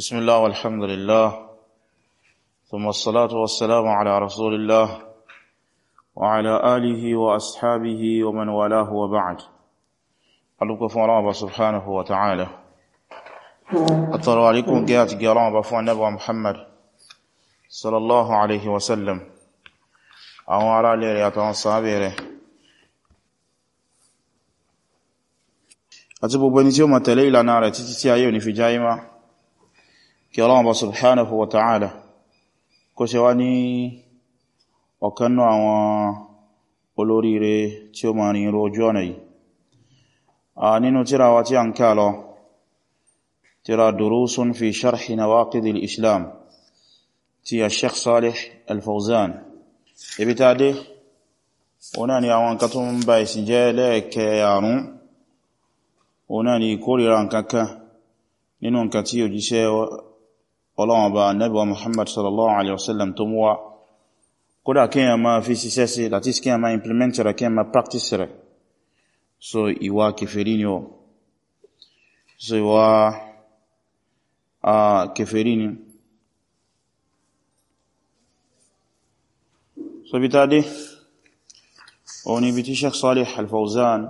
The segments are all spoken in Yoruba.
بسم الله والحمد لله. ثم الصلاة والسلام على رسول الله وعلى آله وأصحابه ومن والاه وبعد. ألوك فرابة سبحانه وتعالى. أطلع عليكم. قيات قرابة فنبوى محمد صلى الله عليه وسلم. أو على ليريات وصابره àti gbogbo ẹni tí ó ma tẹ̀lé ìlànà rẹ̀ kí Ọlọ́run subhanahu wa ta'ala kó ṣe wá ní ọ̀kanú àwọn olóríire tí ó ma rìn irú ojú ọ̀nà yìí. A nínú tíra wa tí a ń ká lọ tíra durusun fi sharhi nawaqidil islam tí a sheikh salih al-fawzan. Ibi ta dé ọ̀nà ni àwọn nǹkan tó ń jẹ́ lẹ́ẹ̀kẹ́ àrùn ọ̀nà ni kórìíra nǹkan kan nínú nǹkan tí òjíṣẹ́ Ọlọ́run Ọba wa Muhammad sallallahu alaihi wasallam tó mú wá. Kódà kí èyàn máa fi ṣiṣẹ́ sí láti kí èyàn máa implement rẹ̀ kí èyàn máa practice rẹ̀. So ìwà kèfèrí ni ó so ìwà kèfèrí ni. So bí tá dé òun ibi tí Sheikh Salih Al-Fawzan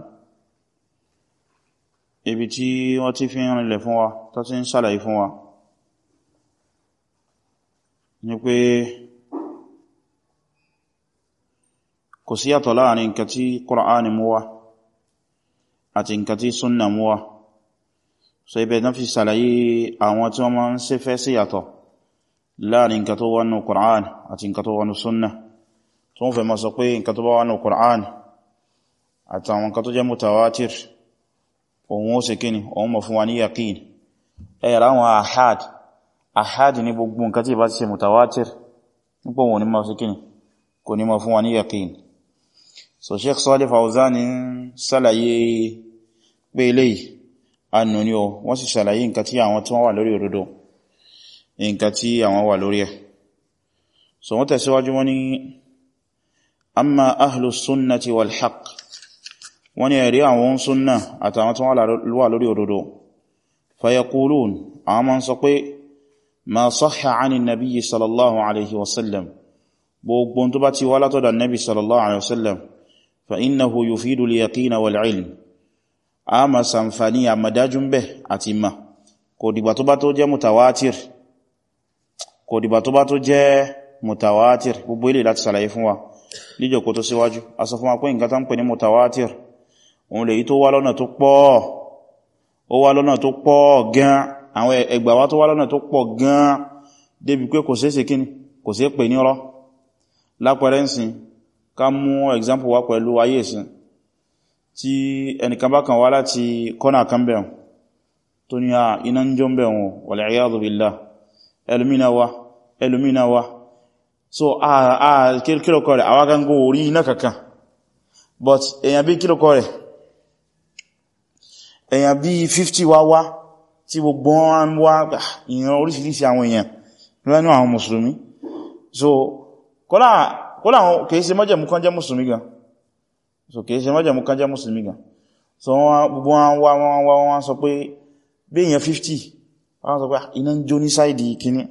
ibi tí wọ́n ti fi ń rìnlẹ̀ fún wa tó ti ń ṣàlàyé fún wa ní pé kò sí yàtọ̀ láàárín nǹkan tí Kùránì mú wá àti nǹkan tí súnnà mú wá. So ibẹ̀ náà fi ṣàlàyé àwọn tí wọ́n máa ń ṣe fẹ́ sí yàtọ̀ láàárín nǹkan tó wà nínú Kùránì àti nǹkan tó wà nínú súnnà. Tó ń fẹ́ máa sọ pé nǹkan tó bá wà nínú Kùránì àwọn ahad ní gbogbo nǹkan tí bá ti ṣe mutawatir nípò wọn ní mọ̀ sí kíni kò ní mọ̀ fún wa ní yaqin. So Sheikh Salih Fawzan ní sálàyé pé eléyìí annu ni o. Wọ́n sì sálàyé nǹkan tí àwọn tí wọ́n wà lórí òdodo nǹkan tí àwọn wà lórí ẹ̀. So wọ́n tẹ̀síwájú wọ́n haqq. Wọ́n ẹ̀rí àwọn súnnà àtàwọn tí wà lórí òdodo. Fayaqulun àwọn ma ń sọ pé ma sahha 'ani nabiyyi sallallahu alaihi wasallam gbogbo tó bá ti wá látọ̀dọ̀ nabi sallallahu alaihi wasallam fa innahu yufidu al-yaqina wal-'ilm. A ma sanfani a madájún bẹ́ àti ma kò dìgbà tó bá tó jẹ́ mutawatir. Kò dìgbà tó bá tó jẹ́ mutawatir. Gbogbo ilé láti ṣàlàyé fún wa. Níjọ̀kó tó síwájú a sọ fún wa pé nǹkan pè ní mutawatir òun lè yí tó wá lọ́nà tó pọ̀. Ó wá lọ́nà tó pọ̀ gan àwọn ẹgbà wá tó wá lọ́nà tó pọ̀ gan débi pé kò ṣeéṣe kíni kò ṣeé pè ní ọ̀rọ̀ lápẹẹrẹ ńsìn ká mú example wá pẹ̀lú ayé ìsìn tí ẹnìkan bá kan wá láti kọ́nà kan bẹ̀rùn tó ní à iná ń jọ ń bẹ̀rùn wal iyadhu billah. Ẹlòmínà wá ẹlòmínà wá. So a kílọ̀kọ̀ rẹ̀? But èyàn bí kílọ̀kọ̀ rẹ̀? Èyàn bí 50 wá wá tí gbogbo wọn wá ìran oríṣìíríṣìí àwọn èèyàn lẹ́nu àwọn mùsùlùmí. So kọ́lá àwọn kìí ṣe májẹ̀mú kan jẹ́ mùsùlùmí gan. So kìí ṣe májẹ̀mú kan jẹ́ mùsùlùmí gan. So gbogbo wọn wá wọn wá wọn sọ pé bí èèyàn 50 wọ́n sọ pé iná ń jó ní sáìdì kìíní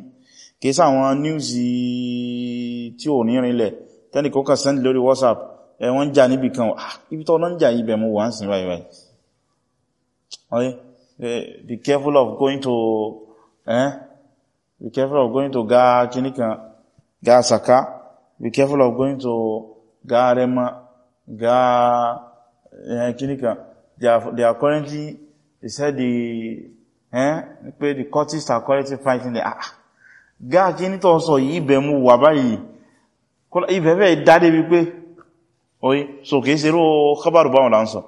kìí sá àwọn níwùsì tí ò ní rinlẹ̀ tẹ́nì kọ́kà send lórí WhatsApp ẹ wọ́n jà níbi kan. Ibi tọ́ lọ́n jà ibẹ̀ mú wà ń sin báyìí báyìí okay be careful of going to eh? Be careful of going to ga kan? Ga saka. Be careful of going to ga rema. Ga kìíní kan? They are, they are currently they said the eh? Pé the cultists are currently fighting the ah ga kìíní tó sọ yìí ibẹ̀ mú wà báyìí. Ibẹ̀ fẹ́ dáadé wípé oye so kìí ṣe ró khabaru báwọn là ń sọ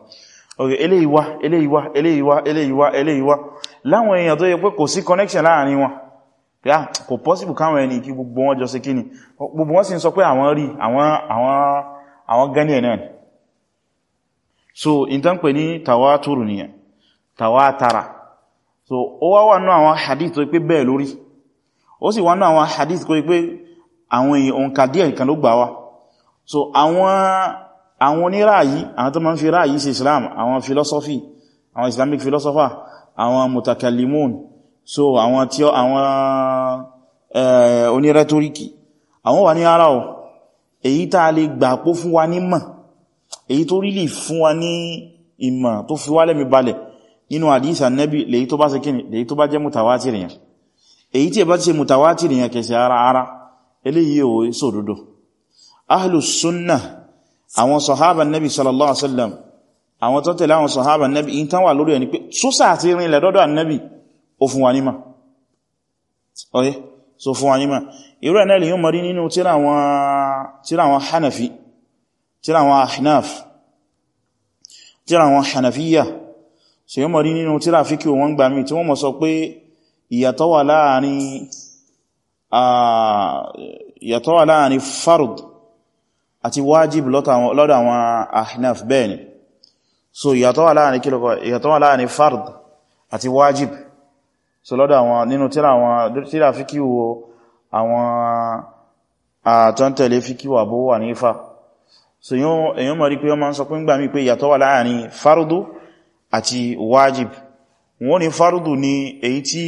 oye eléyìí wá eléyìí wá eléyìí wá eléyìí wá eléyìí wá. Láwọn èèyàn tó yẹ pé kò sí connection láàárín wọn. Yá kò possible káwọn ẹni kí gbogbo wọn jọ sí kíni gbogbo wọn sì ń sọ pé àwọn rí àwọn gani ẹ̀ náà so in tán pè ní tawátúrù nìyẹn tawátara so ó wá wà náà àwọn hadith tó pé bẹ́ẹ̀ lórí. Ó sì wà náà àwọn hadith tó pé àwọn èèyàn òǹkà díẹ̀ kan ló gbà wá. So àwọn àwọn oníráyí àwọn tó ma ń fi ráyí sí islam àwọn philosophy àwọn islamic philosopher àwọn mutakallimun so àwọn tí àwọn onírẹ́tóríkì àwọn wà ní ara ọ̀ èyí tá lè gbà pó fún wa ní mọ̀ èyí tó rí lè fún wa ní ìmọ̀ tó fi wá lẹ́mi balẹ̀ nínú àdísà nẹ́bí lèyí tó bá ṣe kíni lèyí tó bá jẹ́ mutawatir yẹn. Èyí tí ẹ bá ti ṣe mutawatir yẹn kẹsẹ̀ ara ara. Eléyìí ò sódodo ahlus sunnah àwọn sọ̀hábà nẹ́bí sallallahu alaihi wasallam àwọn tó tẹ̀lé àwọn sọ̀hábà nẹ́bí in tán wà lórí ẹni pé sósà àti rin ilẹ̀ dọ́dọ̀ nẹ́bí ó fún wa níma ọ̀yẹ́ so fún wa níma irú ẹ̀ náà lè yíò mọ̀rí nínú tíra àwọn hanafi tíra àwọn ahnaf tíra àwọn hanafiyya. So yíò mọ̀rí nínú tíra àti wájib lọ́dọ̀ àwọn ahnaf bẹ́ẹ̀ ni. So ìyàtọ̀ wà láàárín kílọ̀kọ̀ ìyàtọ̀ wà láàárín fard àti wájib. So lọ́dọ̀ àwọn nínú tíra fíkíwò àwọn àtọ́ntẹ̀lé fíkíwò Abu Hanifa. So èyàn mọ̀ rí pé ń sọ pé ń gbà mí pé ìyàtọ̀ wà láàárín fardu àti wájib. Wọ́n ní fardu ni èyí tí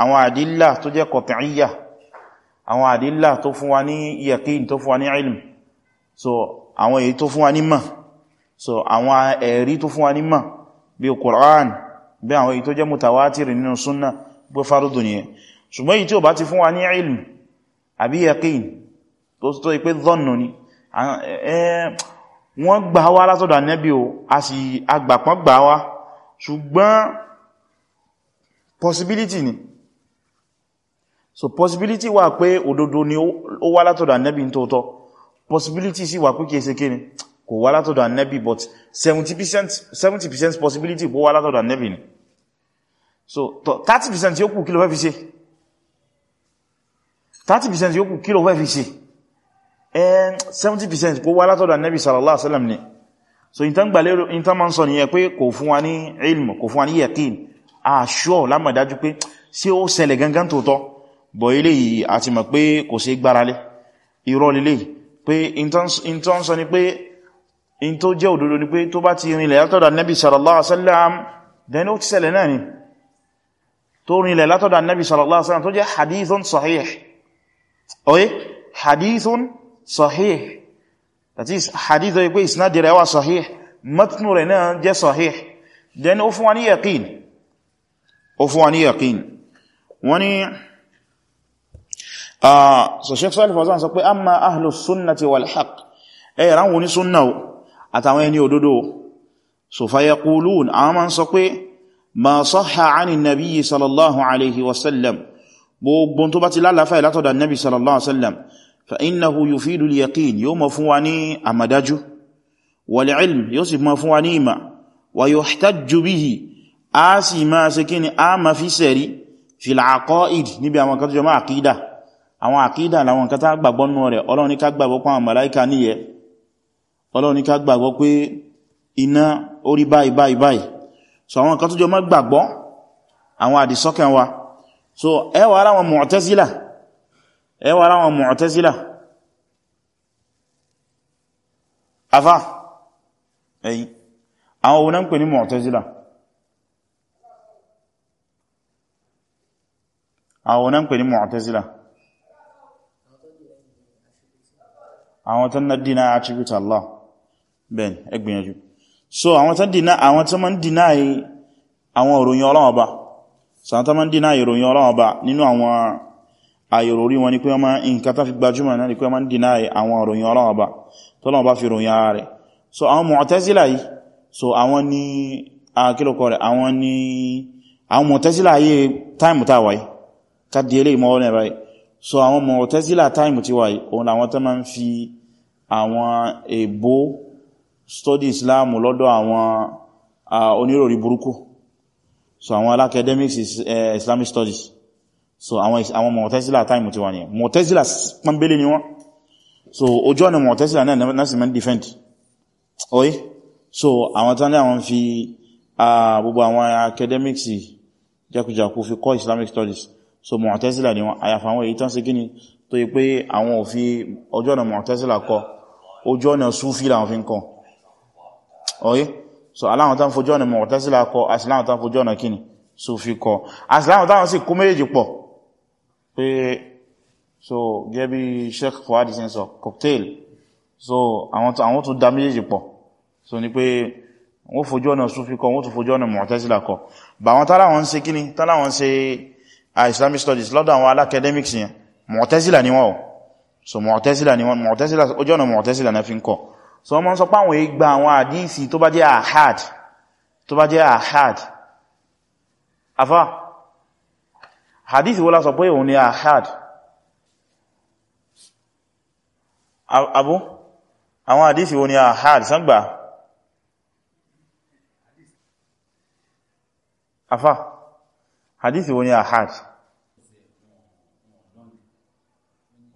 àwọn àdílà tó jẹ́ qat'iyya àwọn àdílà tó fún wa ní yaqin tó fún wa ní ilm so àwọn èyí tó fún wa ní mọ̀. So àwọn ẹ̀rí tó fún wa ní mọ̀ bí Qur'an bí àwọn èyí tó jẹ́ mutawatiri nínú súnnà bó farudù ní ẹ ṣùgbọ́n èyí tí ó bá ti fún wa ní ilm àbí yaqin tó tó ipé dhannu ni wọ́n gbà wá látọ̀dọ̀ Ànábì o a sì agbàpọ̀ gbà wá. Ṣùgbọ́n possibility ni. So possibility wà pé òdodo ni ó wá látọ̀dọ̀ Ànábì ní tóótọ́ possibility sì wà kìí ṣe kíni kò wá látọ̀dọ̀ Ànábì but 70% 70% possibility kò wá látọ̀dọ̀ Ànábì ni. So 30% yóò kù kí ló fẹ́ fi ṣe? 30% yóò kù kí ló fẹ́ fi ṣe? And 70% kò wá látọ̀dọ̀ Ànábì sallallahu alaihi wasallam ni. So in tan gbalero in tan man sọ nìyẹn pé kò fún wa ní ilm kò fún wa ní yaqin. A sure la mọ̀ dájú pé ṣé ó ṣẹlẹ̀ gangan tòótọ́? Bo eléyìí àti mọ̀ pé kò ṣe gbáralé. Irọ́ leleyi pé in tan sọ ni pé in tó jẹ́ òdodo ni pé tó bá ti rinlẹ̀ látọ̀dọ̀ Ànábì sallallahu alaihi wasallam then ó ti ṣẹlẹ̀ náà ni. Tó rinlẹ̀ látọ̀dọ̀ Ànábì sallallahu alaihi wasallam tó jẹ́ hadithun sahih. Oye hadithun sahih. That is hadith tó yí pé yaqin. Ó so Shaykh Saalih Al Fawzān sọ pé amma ahlus sunnati wal haqq. Ẹ̀ rán wọn ní súnnà àtàwọn ẹni òdodo so fa yaqulun àwọn ma ń sọ pé ma sahha 'ani an-nabiy sallallahu alaihi wasallam gbogbo tó bá ti lálàáfà látọ̀dọ̀ nabi sallallahu alaihi wasallam fa innahu yufidu al-yaqin yóò ma fún wa ní àmàdájú. Wal ilm yóò sì ma fún wa ní wa bihi a sì ma ṣe kí fi sẹ̀rí aqaid níbi àwọn kan tó jọ àwọn àkídà làwọn kan tá gbàgbọ́ nù rẹ̀ ọlọ́run ní ká gbàgbọ́ pa àwọn màláíkà níyẹ ọlọ́run ní ká gbàgbọ́ pé iná orí báyìí báyìí so àwọn kan tó jọ àwọn àdìsọ́kàn wa. So ẹ wá ara wọn Mu'tazila. Ẹ wá ara wọn Mu'tazila àwọn tán náà dínà attribute Allah. Bẹ́ẹ̀ ẹgbìyànjú so àwọn tán dínà àwọn tán máa ń dínà àwọn òròyìn Ọlọ́run so àwọn tán máa ń dínà ìròyìn Ọlọ́run Ọba nínú àwọn àyòròrí wọn ni pé wọ́n máa nǹkan tán fi gbajúmọ̀ náà ni pé wọ́n máa ń dínà àwọn òròyìn Ọlọ́run Ọba. Tọ́lọ́run bá fi ròyìn ara rẹ̀. So àwọn Mu'tazila yìí so àwọn ni àkílòkọ rẹ̀? Àwọn ni àwọn Mu'tazila ayé táìmù tàwà yìí ká di eléyìí mọ́ ọ́nà báyìí so àwọn Mu'tazila táìmù tí yìí òun làwọn tán máa ń fi àwọn èbó study Islam lọ́dọ̀ àwọn oníròrí burúkú. So àwọn uh, Islamic studies. So àwọn Mu'tazila ti wà ní Mu'tazila pàmbélé ni wọ́n. So ojú ọ̀nà Mu'tazila náà sì mẹ́ defend. Oye? So àwọn tán ní àwọn fi gbogbo academics jákùjákù fi kọ́ Islamic studies so Mu'tazila ni wọ́n. Àyàfà àwọn èyí tán sí gíní tó yí pé àwọn ò fi ojú ọ̀nà Mu'tazila kọ. Ojú ọ̀nà Sufi làwọn fi ń kọ. Oye? So aláwọn tán fojú ọ̀nà Mu'tazila kọ àti láwọn tán fojú ọ̀nà kíni Sufi kọ. Asìláwọn táwọn sì kó méjì pọ̀. Pé so gẹ́bí Sheikh Fuadi sin sọ cocktail. So àwọn tó dá méjì pọ̀. So ní pé wọ́n fojú ọ̀nà Sufi kọ wọ́n tó fojú ọ̀nà Mu'tazila kọ. Bà wọn tàláwọn ṣe kíní tàláwọn ṣe Islamic studies lọ́dọ̀ àwọn academics yẹn Mu'tazila ni wọ́n so Mu'tazila ni wọ́n Mu'tazila ojú ọ̀nà Mu'tazila na fi ń kọ. So wọ́n mọ́ sọ páwọn ìgbà àwọn àdíìsì tó bá jẹ́ ahad tó bá jẹ́ ahad. Afá hadithi wọ́n lásọ pé òun ni ahad? Abu àwọn hadithi wọ́n ni ahad? Sángbà afá hadithi wọ́n ni ahad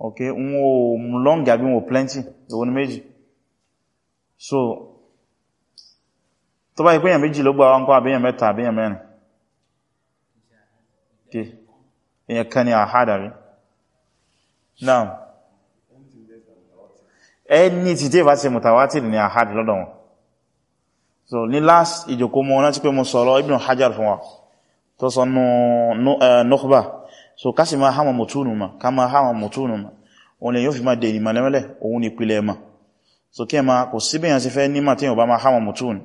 ok wọ́n long àbí wọ́n plenty ìwọ̀n méjì. So tó bá ìpéyàn méjì ló gbà wọn kọ́ àbíyàn mẹ́ta àbíyàn mẹ́rin? Kí èyàn kan ni àhádà rí náà ẹni tí tí ìbá ti mutawatir ní àhádà lọ́dọ̀ wọn. So ní last ìjòkó mọ́ náà tí pé mo sọ̀rọ̀ Ibn Hajar fún wa tó sọ nùkbà so ká sì máa hama mutunu ma ká máa hama mutunu ma òun lè yóò fi máa dè ní malẹ́mẹ́lẹ̀ òun ni ìpìlẹ̀ ma so kí ẹ ma kò síbẹ̀yàn sí fẹ́ níma tí yóò bá máa hama mutunu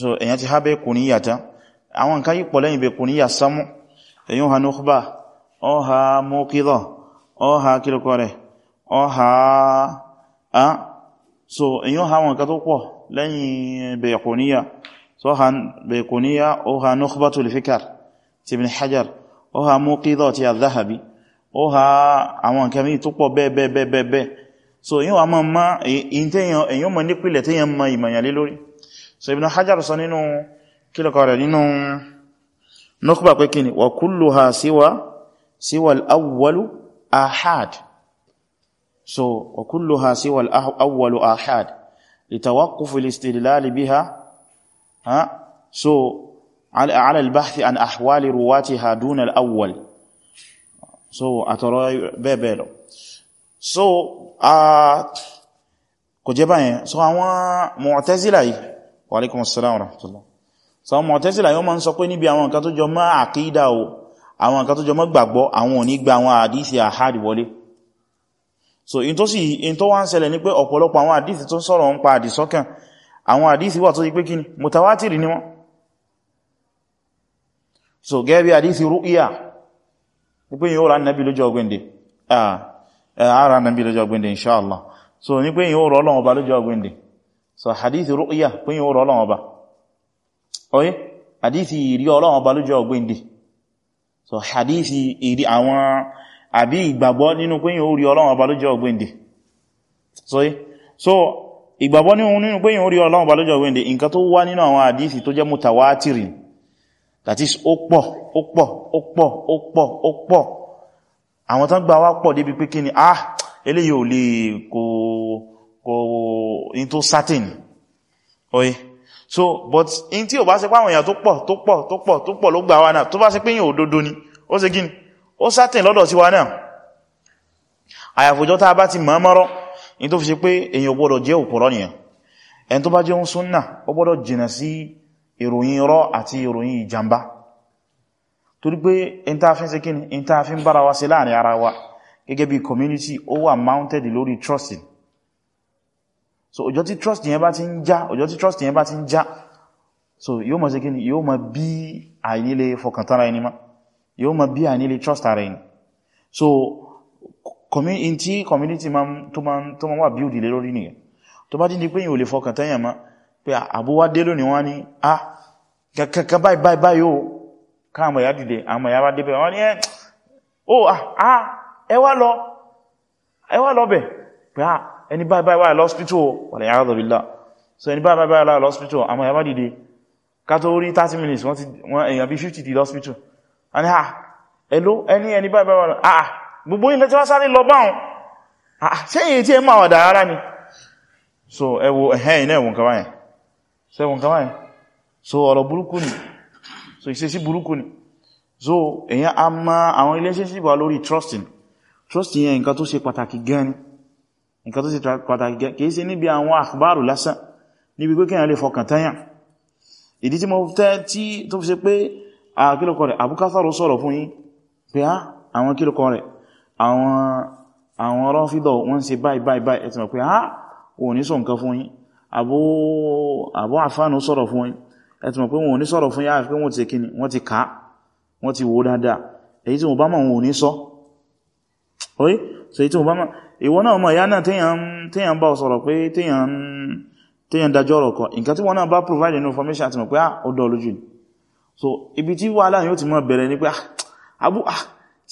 so èyàn ti hábẹ́ kùníyà tán. Àwọn nǹkan yípo lẹ́yìn bẹ kùníyà sámú. Èyàn ha nukhba ọ ha mọ́kídọ̀ ọ ha kílùkọ́ rẹ̀ ọ ha á. So èyàn ha wọn kan tó pọ̀ lẹ́yìn bẹ kùníyà so ha bẹ kùníyà ọ ha nukhbatul fikr ti ibn hajar ọ ha mọ́kídọ̀ ti al-dhahabi ó ha àwọn nǹkan mí tó pọ̀ bẹ́ẹ̀bẹ́ẹ̀bẹ́ẹ̀ so èyàn wa mọ́ èyàn mọ́ nípìlẹ̀ tí yẹn mọ́ ìmọ̀yàn lé lórí. So ibn hajar sọ nínú kílọ̀kọ̀ rẹ̀? Nínú nukba pé kíni wa kulluha siwa siwa al-awwalu ahad. So wa kulluha siwa al-awwalu ahad. Litawaqquf al-istidlal biha. Ha? So ala al-bahth an ahwali ruwatiha duna al-awwal so atoro bẹ́ẹ̀ lọ so kò jẹ́ báyẹn. So àwọn mu'tazila yìí wa alaikum assalam wa rahmatullah. So Mu'tazila yóò máa ń sọ pé níbi àwọn nǹkan tó jọ mọ́ àkídà o àwọn nǹkan tó jọ mọ́ gbàgbọ́ àwọn ò gba àwọn àdísì àhádì wọlé. So in tó sì in tó wá ń ṣẹlẹ̀ ní pé ọ̀pọ̀lọpọ̀ àwọn àdísì tó sọ̀rọ̀ ń pa àdìsọ́kàn. Àwọn àdísì wà tó yí pé ni wọ́n so gẹ́gẹ́ bí àdísì ru'ya ní pé yíó ra nàbí lójọ́ ọgbẹ́ndẹ̀. Ara nàbí lójọ́ ọgbẹ́ndẹ̀ inṣáàlá so ní pé yíó rọ Ọlọ́run ọba lójọ́ ọgbẹ́ndẹ̀. So àdísì ru'ya pé yíó rọ Ọlọ́run ọba. Oye hadithi ìrí ọlọ́run ọba lójọ́ ọgbẹ́ndì so hadithi ìrí àwọn àbí ìgbàgbọ́ nínú pé yíò rí ọlọ́run ọba lójọ́ ọgbẹ́ndì so so ìgbàgbọ́ nínú pé yíò rí ọlọ́run ọba lójọ́ ọgbẹ́ndì nǹkan tó wá nínú àwọn hadithi tó jẹ́ mutawatirin that is ó pọ̀ ó pọ̀ ó pọ̀ ó pọ̀ ó pọ̀. Àwọn tán gbà wá pọ̀ débi pé kí ni ah eléyìí ò lè kò kò in tó certain. Oye. So but in tí ò bá ṣe pé àwọn èèyàn tó pọ̀ tó pọ̀ tó pọ̀ tó pọ̀ ló gbà wá náà. Tó bá ṣe pé yíò òdodo ni ó ṣe gíní ó sátìn lọ́dọ̀ sí wa náà. Àyàfòjọ́ tá bá ti mọ́ mọ́rọ́ in tó fi ṣe pé èèyàn ò gbọ́dọ̀ jẹ́ òpùrọ́ nìyàn ẹn tó bá jẹ́ ń súnnà ó gbọ́dọ̀ jìnnà sí ìròyìn irọ́ àti ìròyìn ìjàmbá. Torí pé in tá fi ń ṣe kíni in tá fi ń bára wa ṣe láàárín ara wa gẹ́gẹ́ bí community ó wà mounted lórí trusting so ọjọ́ tí trust yẹn bá ti ń já ọjọ́ tí trust yẹn bá ti ń já so yóò mọ̀ sí kí ni yóò mọ̀ bí àìnílé fọkàntara ẹni má yóò mọ̀ bí àìnílé trust ara ẹni. So in tí community tó ma wà build ilé lórí nìyẹn. Tó bá díndí pé yíò lè fọkàntayàn má pé àbúwá dé lónìí wọ́n ní ah kàkà báyìí báyìí báyìí ó káàmọ̀ ya dìde àmọ̀ ya bá dé wọ́n ní ẹ́ ó ah ẹ wá lọ ẹ wá lọ bẹ̀. Pé ah ẹni báyìí báyìí lọ́spítò wàlẹ̀ yàrá so ẹni báyìí báyìí lọ́spítò àmọ́ ẹ̀bá dìde. Ká tó rí 30 minutes wọ́n èyàn bí 50 di lọ́spítò a ní àà ẹlò ẹni ẹni báyìí àà gbogbo ilẹ̀ tí wọ́n. Sáré àà sẹ́yìn tí ẹ máa wà dára so ẹwọ ẹ̀hẹ́ iná ẹ̀wọ̀n kawáyẹn so ẹwọ̀n kawáyẹn so ọ̀rọ̀ burúkú ni. So ìṣesí burúkú ni. So èyàn a máa àwọn relationship wà lórí trusting trusting yẹn nǹkan tó ṣe pàtàkì gan ni. Nǹkan tó sì pàtàkì kìí sí níbi àwọn àkbárù lásán níbi pé kíyàn lè fọkàn tányàn ìdí tí mo tẹ́ tí tó fi ṣe pé a kílùkọ rẹ̀? Abúkátàrò sọ̀rọ̀ fún yín pé á àwọn kílùkọ rẹ̀? Àwọn rọ́fídọ̀ wọ́n ṣe báyìí báyìí báyìí ẹ ti mọ̀ pé á ò ní sọ nǹkan fún yín àbú àbú àfánù sọ̀rọ̀ fún yín ẹ ti mọ̀ pé wọn ò ní sọ̀rọ̀ fún yá pé wọ́n ti kíni wọ́n ti ká wọ́n ti wò dáadáa. Èyí tí mo bá mọ̀ wọn ò ní sọ. Orí so èyí tí mo bá mọ̀ ìwọ náà mọ̀ ìyá náà téèyàn bá sọ̀rọ̀ pé téèyàn dájọ́ ọ̀rọ̀ kan nǹkan tí wọ́n náà bá provide information àti mọ̀ pé ó dọ̀ lójú ni. So ibi tí wàhálà yóò ti mọ́ bẹ̀rẹ̀ ní pé àbú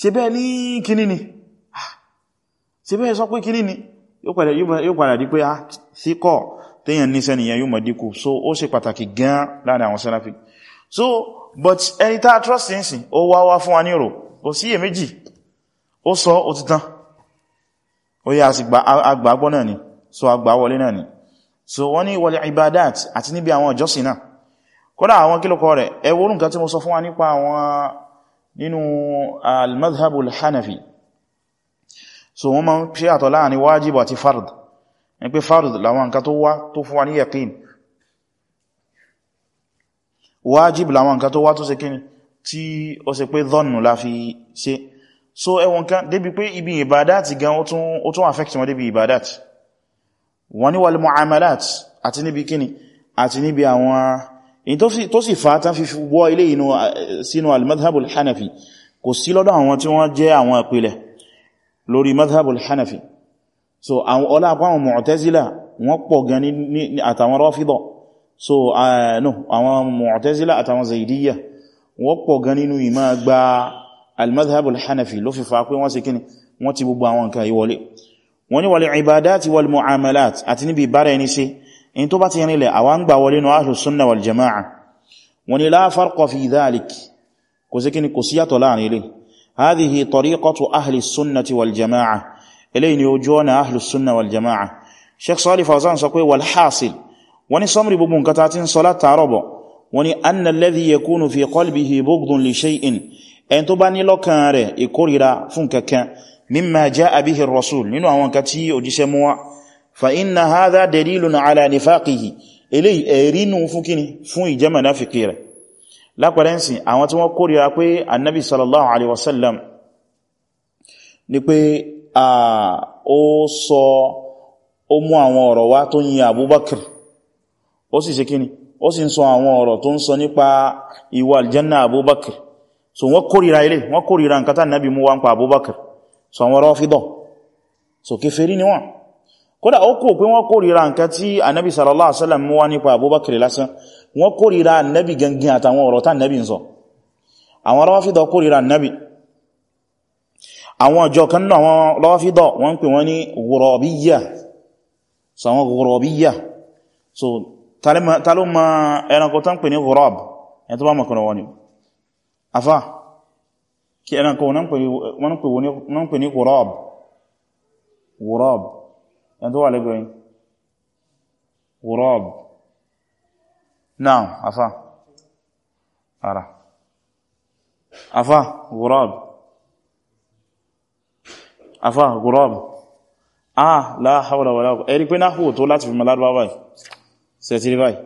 ṣe bẹ́ẹ̀ ní kíní ni? Ṣe bẹ́ẹ̀ sọ pé kíní ni? Yóò padà di pé a sí kọ́ téèyàn ní sẹ́niyàn yóò mọ̀ díkù so ó ṣe pàtàkì gan láàárín àwọn sẹ́láfì so but ẹni tá trust in sin ó wá wá fún wa ní ọ̀rọ̀ kò sí èméjì ó sọ ó ti tán. Ó yá àgbàgbọ́ náà ni. So àgbà wọlé náà ni. So wọ́n ní wọlé ibadat àti níbi àwọn ìjọsìn náà. Kódà àwọn kílùkọ rẹ̀? Ẹwọ nǹkan tí mo sọ fún wa nípa àwọn nínú al-madhhabul hanafi so wọ́n ma ń pí àtọ̀ láàárín wájib àti fard ní pé fard láwọn nǹkan tó wá tó fún wa ní yaqin. Wájib láwọn nǹkan tó wá tó ṣe kíni tí ó ṣe pé dhannu la fi ṣe. So ẹwọn kan débi pé ibi ibadat gan ó tún affect wọn débi ibadat. Wọ́n ní wal muamalat àti níbi kíni àti níbi àwọn in tó sì fàátá fi wọ́ ilé sínú al-madhhabul hanafi kò sí lọ́dọ̀ àwọn tí wọ́n jẹ́ àwọn ìpìlẹ̀ lórí madhhabul hanafi so àwọn ọlá àwọn mu'tazila wọ́n pọ̀ gan ní àtàwọn rafida. So no àwọn mu'tazila àtàwọn zaidiyya wọ́n pọ̀ gan nínú ìmá gba al-madhhabul hanafi ló fi fa pé wọ́n ṣe kíni wọ́n ti gbogbo àwọn nǹkan ìwọlé wọ́n ní wal ibadati wal mu'amalat àti níbi ìbára ẹni sí in tó bá ti yẹnilẹ̀ àwọn gbà wọlé ní ahlus sunna wal jama'a wọ́n ní la farqa fi kò sí kíni kò sí yàtọ̀ láàárín ilé hadhihi tariqatu ahli sunnati wal jama'a ilé ni ojú ọ̀nà ahlus sunna wal jama'a sheikh salih fawzan sọ pé wal hasil. Wọ́n ní samri gbogbo nǹkan ta ti ń sọ látàárọ̀ bọ̀. Ní anna alladhi yakunu fi qalbihi bughdun li shay'in. Ẹn tó bá ní lọ́kàn rẹ̀ ìkórira fún kankan mimma ja'a bihi ar-rasul nínú àwọn kan tí òjíṣẹ́ mú wá. Fa inna hadha dalilun ala nifaqihi. Eléyìí ẹ̀rínú fún kíni? Fún ìjẹ́ mùnáfìkí rẹ̀. Lápẹrẹnsìn àwọn tí wọ́n kórìíra pé annabi sallallahu alaihi wasallam ní pé ó sọ ó mú àwọn ọ̀rọ̀ wá tó yin abubakar. Ó sì ṣe kíni? Ó sì ń sọ àwọn ọ̀rọ̀ tó ń sọ nípa ìwà aljanna abubakar. So wọ́n kórìíra ilé wọ́n kórìíra nǹkan tá annabi mú wá ń pa abubakar. So àwọn rọ́fídọ̀ so kèfèrí ni wọ́n. Kódà ó kò pé wọ́n kórìíra nǹkan tí annabi sallallahu alaihi wasallam mú wá nípa abubakar lásán. Wọ́n kórìíra annabi gangan àtàwọn ọ̀rọ̀ tá annabi ń sọ. Àwọn rọ́fídọ̀ kórìíra annabi àwọn ọjọ́ kan náà àwọn rọ́fídọ̀ wọ́n pè wọ́n ní ghurabiyya. So àwọn ghurabiyya. So tàló ma ẹranko tán pè ní ghurab? Ẹni tó bá mọ̀ kọ̀nà wọ́n ni. Afá kí ẹranko wọ́n pè ní ghurab. Ghurab. Ẹni tó wà lẹ́gbẹ̀ẹ́ ghurab. Náà afá afá ghurab ah la hawla wala ẹ̀rí pé náà tó láti fi malárúwá báyìí. Sẹ̀tìrí báyìí?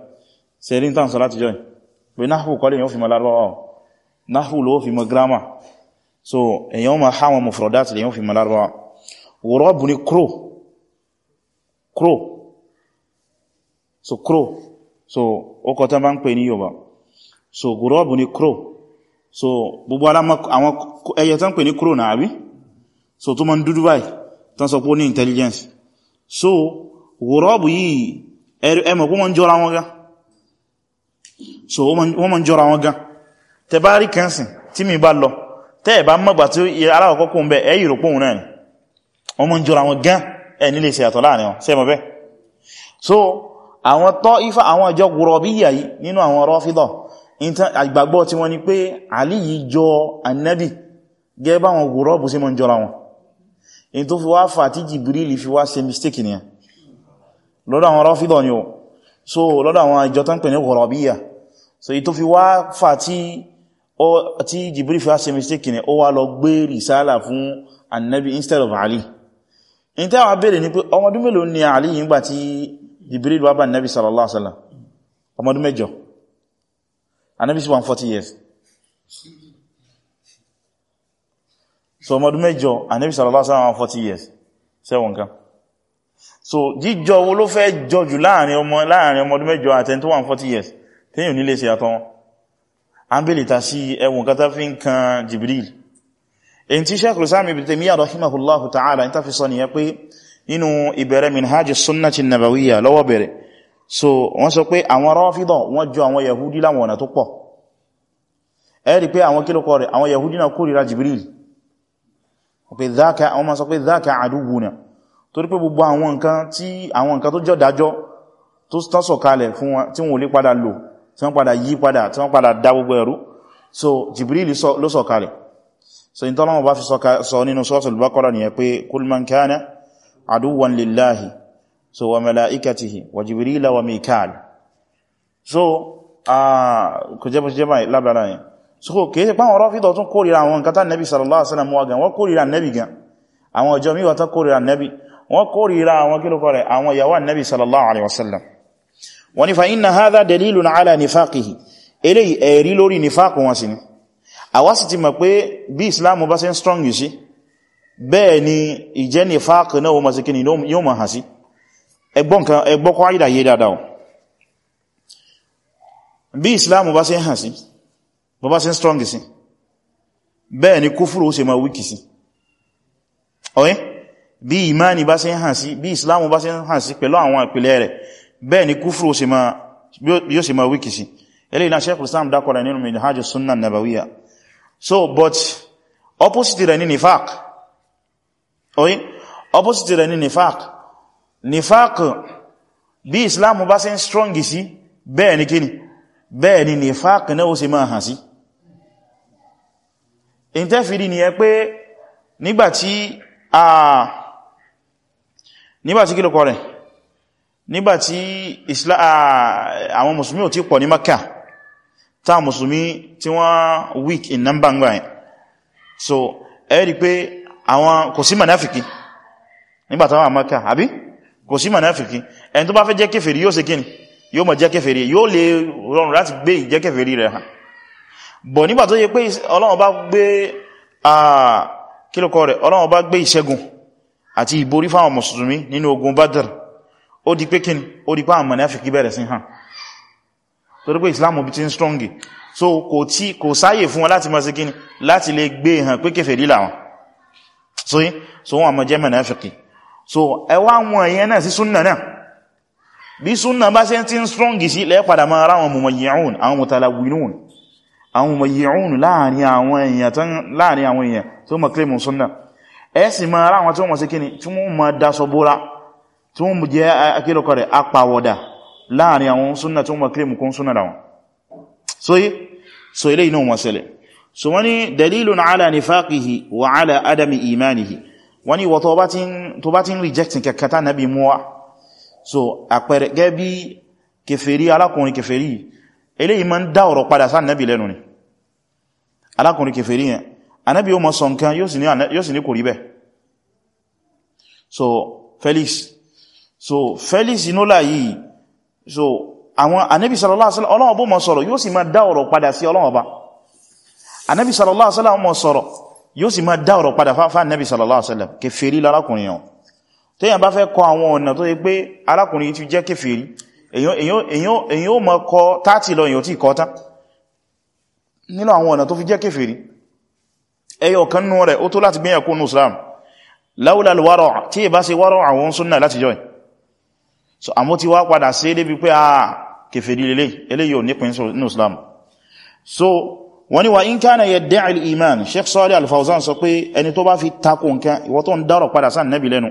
Sẹ̀rí tàn sọ láti jọ pé náà kọ́lẹ̀ yóò fi malárúwá wáwọ̀ náà ló fi mọ̀ grámà so èyàn ma háwọn mufrodat lè yóò fi crow. Crow. So crow. So ọkọ̀ tán bá so ní crow. So gbogbo àwọn ẹyẹ tán pè ní crow náà so tó ma ń dúdú báyìí tán sọ pé ó ní intelligence. So ghurabu yìí ẹmọ̀ kó wọ́n jọra wọn gan. So wọ́n mọ̀ jọra wọn gan. Tẹ bá rí kẹnsìn tí mi bá lọ tẹ́ ẹ̀ bá mọ́gbà tí aláwọ̀kọ́ ń bẹ ẹ̀yì rò pòun náà ni. Wọ́n mọ̀ jọra wọn gan. Ẹ̀ nílé ṣe àtọ̀ láàárín wọn. Sẹ́mọ̀ bẹ́ so àwọn tọ́ ifá àwọn ìjọ ghurabiyya yìí nínú àwọn Rāfidah àgbàgbọ́ tí wọ́n ni pé Àlí yìí jọ annabi gẹ́gẹ́ bá wọn ghurabu sí mọ́ jọra wọn in tó fi wá fà tí Jibril fi wá ṣe mistake ni lọ́dọ̀ àwọn Rāfidah ni o. So lọ́dọ̀ àwọn ìjọ tán pè ní Ghurabiyya. So in tó fi wá fà tí Jibril fi wá ṣe mistake ni ó wá lọ gbé risala fún annabi instead of Ali. In tẹ́wà bèèrè ní pé ọmọdún mélòó ni Ali yìí gbà tí Jibril wá bá annabi sallallahu alaihi wasallam? Ọmọdún mẹ́jọ. Annabi sí 140 years so ọmọdún mẹ́jọ Ànábì sallallahu alaihi wasallam 40 years. Sẹ́wọ̀n kan so jíjọ wo ló fẹ́ jọ jù láàárín ọmọ láàárín ọmọdún mẹ́jọ àtẹni tó wà 40 years? Tẹ́yìn nílé sí àtọ́ wọn. A ń bèèrè ta sí ẹwùn kata fi ń kan Jibril. Èyí tí Shaykh al-Islam Ibn Taymiyyah rahimahullahu ta'ala ní tafi sọ nìyẹn pé nínú ìbẹ̀rẹ̀ minhaj bẹ̀rẹ̀. So wọ́n sọ pé àwọn Rāfidah wọ́n jọ àwọn Yahudi láwọn ọ̀nà tó pọ̀. Rẹ̀? Àwọn Yahudi náà kórìíra Jibril wọ́n ma sọ pé dhaka aduwwuna torí pé gbogbo àwọn nǹkan tí àwọn nǹkan tó jọ dájọ́ tó tọ́sọ̀ kalẹ̀ fún wọn tí wọ́n lè padà lò tí wọ́n padà yí padà tí wọ́n padà dá gbogbo ẹ̀rú. So Jibril ló sọ kalẹ̀ so in tọ́lọ́wọ́ bá fi sọ nínú Suratul Baqara ni pé kul man kana aduwwan lillahi so wa malaikatihi wa Jibrila wa Mikal. So kò jẹ́ bó ṣe jẹ́ báyìí lábára so ṣe pàwọn Rāfidah tún kórìíra àwọn nǹkan tán Nabi sallallahu alaihi wasallam wọ́n gan wọ́n kórìíra Nabi gan. Àwọn ọjọ́ míwà tán kórìíra Nabi wọ́n kórìíra àwọn kílùkọ́ rẹ̀? Àwọn ìyàwó Nabi sallallahu alaihi wasallam. Wọ́n ni fa inna hadha dalilun ala nifaqihi. Eléyìí ẹ̀rí lórí nifaqu wọn sí ni. Àwa sì ti mọ̀ pé bí Islam bá ṣe ń hàn sí bó bá strong sí. Bẹ́ẹ̀ ni kúfúrú ó ṣe máa wíkì sí. Ọ̀yẹ́? Bí ìmáni bá ṣe ń hàn sí bí Islam bá ṣe ń hàn sí pẹ̀lú àwọn ìpìlẹ̀ rẹ̀ bẹ́ẹ̀ ni kúfúrú yóò ṣe máa wíkì sí. Eléyìí náà Shaykhul Islam dákọ̀rọ̀ nínú Minhaj Sunnah Nabawiyya. So but opposite rẹ̀ ní nifaq. Ọ̀yẹ́? Opposite rẹ̀ ní nifaq. Nifaq bí Islam bá ṣe strong sí bẹ́ẹ̀ ni kíni? Bẹ́ẹ̀ ni nifaq náà ó ṣe máa hàn sí ìntẹ́fìdí ni ẹ pé nígbà tí a nígbà tí kí lókọ rẹ̀? Nígbàtí àwọn musulmi ò tí pọ̀ ní Makkah tá musulmi tí wọ́n weak in number ń gbáyìn so ẹ rí pé àwọn kò sí manáfikí nígbà tí àwọn Makkah àbí? Kò sí manáfikí ẹni tó bá fẹ́ jẹ́ kéfèrí yóò ṣe kíni? Yóò mọ̀ jẹ́ kéfèrí yóò lè rọrùn láti gbé ìjẹ́ kéfèrí rẹ̀ hàn bọ̀ nígbà tó yẹ pé Ọlọ́run bá gbé kílùkọ rẹ̀? Ọlọ́run bá gbé ìṣẹ́gun àti ìborí fáwọn mùsùlùmí nínú ogun Badr. Ó di pé kíni? Ó di pé àwọn mùnáfíkí bẹ̀rẹ̀ sí hàn. Torí pé Islam bí ti ń strongi so kò tí kò sáyè fún wọn láti máa ṣe kíni? Láti lè gbé hàn pé kèfèrí làwọn so yí so wọn àmọ́ jẹ́ mùnáfíkí. So ẹwà wọn èèyàn náà sí súnnà náà. Bí súnnà bá ṣe ti ń strongi sí lẹ́ẹ̀padà máa ráwọn mumayyi'un àwọn mutalawwinun àwọn mumayyi'un láàárín àwọn èèyàn àwọn èèyàn tó mọ̀ kílèmù súnnà ẹ sì máa ráwọn tí wọ́n mọ̀ sí kíni tí wọ́n mọ̀ dáṣọ bóra tí wọ́n mọ̀ jẹ́ akílọ̀kọ̀ rẹ̀ apàwọ̀dà láàárín àwọn súnnà tí wọ́n mọ̀ kílèmù kún súnnà dáwọn so ilé inú wọn ṣẹlẹ̀. So wani dalilun ala nifaqihi wa ala adami imanihi. Wani wọ tó bá ti ń rejectin kẹkẹta nabi ma alákùnrin kèfèrí yẹn anábi o mọ̀ sọ nǹkan yóò sì ní kò rí bẹ́ so Felix so Felix inúlà yìí so àwọn anábi sallallahu alaihi wasallam Ọlọ́run bó mọ̀ sọ̀rọ̀ yóò sì máa dá ọ̀rọ̀ padà sí Ọlọ́run bá anábi sallallahu alaihi wasallam mọ̀ sọ̀rọ̀ yóò sì máa dá ọ̀rọ̀ padà fáfá anábi sallallahu alaihi wasallam kèfèrí lárákùnrin yẹn. Tẹ́yàn bá fẹ́ kọ àwọn ọ̀nà tó yẹ pé arákùnrin ti jẹ́ kèfèrí èyàn ó mọ̀ kọ 30 lọ èyàn tí kọ tán nínú àwọn ọ̀nà tó fi jẹ́ kèfèrí. Ẹyọ kan nú rẹ̀ ó tó láti gbìyàn kó nù Islam. Láúlà wárọ̀ tí ìbá wárọ̀ àwọn súnnà láti jọ so àmọ́ ti wá padà sí débi pé a kèfèrí lélẹ̀ eléyìí nípin nù so wọ́n ni wà in kana yadda'i al-iman. Sheikh Salih Al-Fawzan sọ pé ẹni tó bá fi takò nǹkan ìwọ tó ń dárọ̀ padà sáà nẹ́bì lẹ́nu.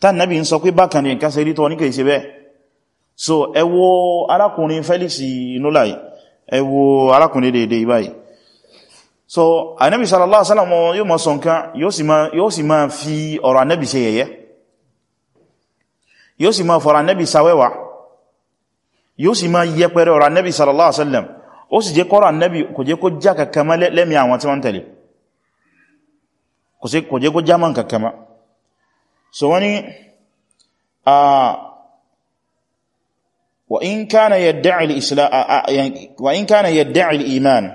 Tá nẹ́bì ń sọ pé bákan ní nǹkan ṣe rí tọ́ ní kèèṣe bẹ́ẹ̀. So ẹ wo arákùnrin Felix ẹ wo arákùnrin ìbáyìí so anabi sallallahu alaihi wasallam yóò mọ̀ sọ nǹkan yóò sì máa fi ọ̀rọ̀ anabi ṣe yẹ̀yẹ́. Yóò sì máa fọ̀rọ̀ anabi sawẹ́wà yóò sì máa yẹpẹrẹ ọ̀rọ̀ anabi sallallahu alaihi wasallam. Ó sì jẹ́ kọ́rọ̀ anabi kò jẹ́ kó já kakama lẹ́mí àwọn tí wọ́n so wani a وإن كان يدعي الإسلام آه، آه، يعني وإن كان يدعي الإيمان.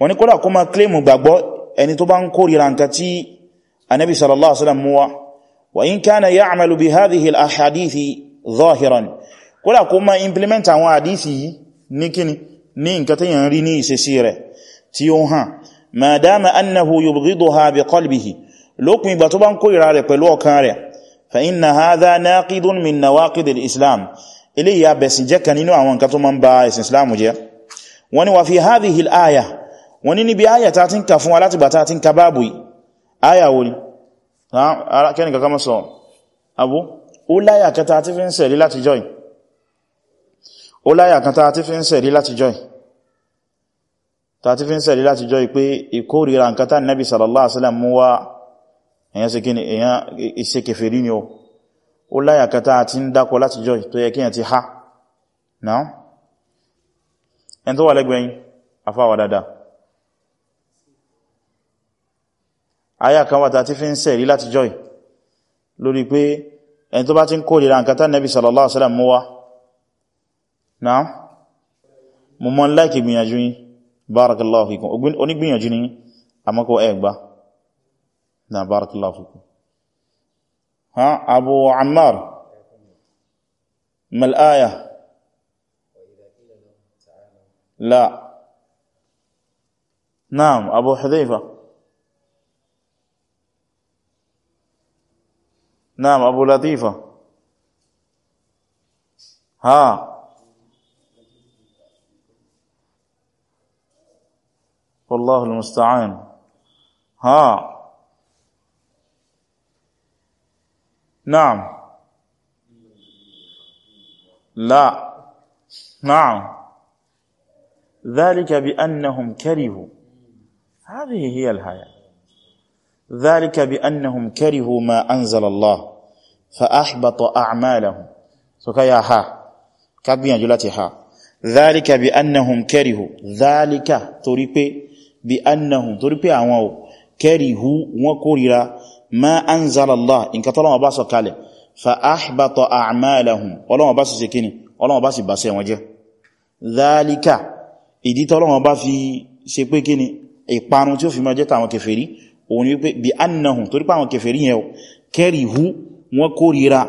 ونقول أكما كلمة بقبو أن تبان كوري لانكتي النبي صلى الله عليه وسلم هو وإن كان يعمل بهذه الأحاديث ظاهرا. قل أكما إمبلمنت عن أحاديثي نكني نينكتي ينريني سيسيري تيوها ما دام أنه يبغضها بقلبه لوكم بطبان كوري لانكتي فإن هذا ناقض من نواقض فإن هذا ناقض من نواقض الإسلام. Eléyìí abẹ̀sìn jẹ́ kan nínú àwọn nǹkan tó ma ń ba ẹ̀sìn islam jẹ́. Wọ́n ní wà fi hadhihi al-aya wọ́n ní níbi aya ta ti ń ka fún wa láti bàtà ti ń ka báàbù aya wo ni? Kẹ́ni kankan mọ́ sọ. Abu ó láyà kẹta ti fi ń sẹ̀rí láti jọ́ ó láyà ti jọ́ ta ti fi ń sẹ̀rí láti jọ́ nǹkan tá nabi sallallahu alaihi wasallam mú wá. Èyàn ni? Ó ó láyà kẹta ti ń dákọ láti jọ́ tó yẹ kíyàn ti ha náà ẹn tó wà lẹ́gbẹ̀ẹ́yìn afáwà dáadáa. Ayá kan wata tí fi ń sẹ̀rí láti jọ́ lórí pé ẹni tó bá ti ń kó ìrìnà nǹkan tán Nabi sallallahu alaihi wasallam mú wá. Náà mo mọ́ láìkì gbìyànjú yín. Barakallahu fikum. Ní àmọ́kọ̀ ẹgbà na barakallahu fikum ha Abu Ammar mal aya لا. نعم أبو حذيفة. نعم أبو لطيفة. ها. والله المستعان. ها. نعم. لا. نعم. ذلك بأنهم كرهوا. هذه هي الحياة ذلك بأنهم كرهوا ما أنزل الله فأحبط أعمالهم. سكيا ها. كبيا جلاتي ها. ذلك بأنهم كرهوا. ذلك تريبي بأنهم تريبي أعواه كرهوا ma anzalallah in ka tọ́lọ́wọ́ bá sọ kalẹ̀ fa ahbata a'malahum ọlọ́wọ́ bá sì ṣe kíni ọlọ́wọ́ bá sì bá ṣe wọn jẹ́. Dhalika ìdí tọ́lọ́wọ́ bá fi ṣe pé kíni ìparun tí ó fi máa jẹ́ tàwọn kèfèrí òun wípé bí annahum torí pàwọn kèfèrí yẹn karihu wọn kórìíra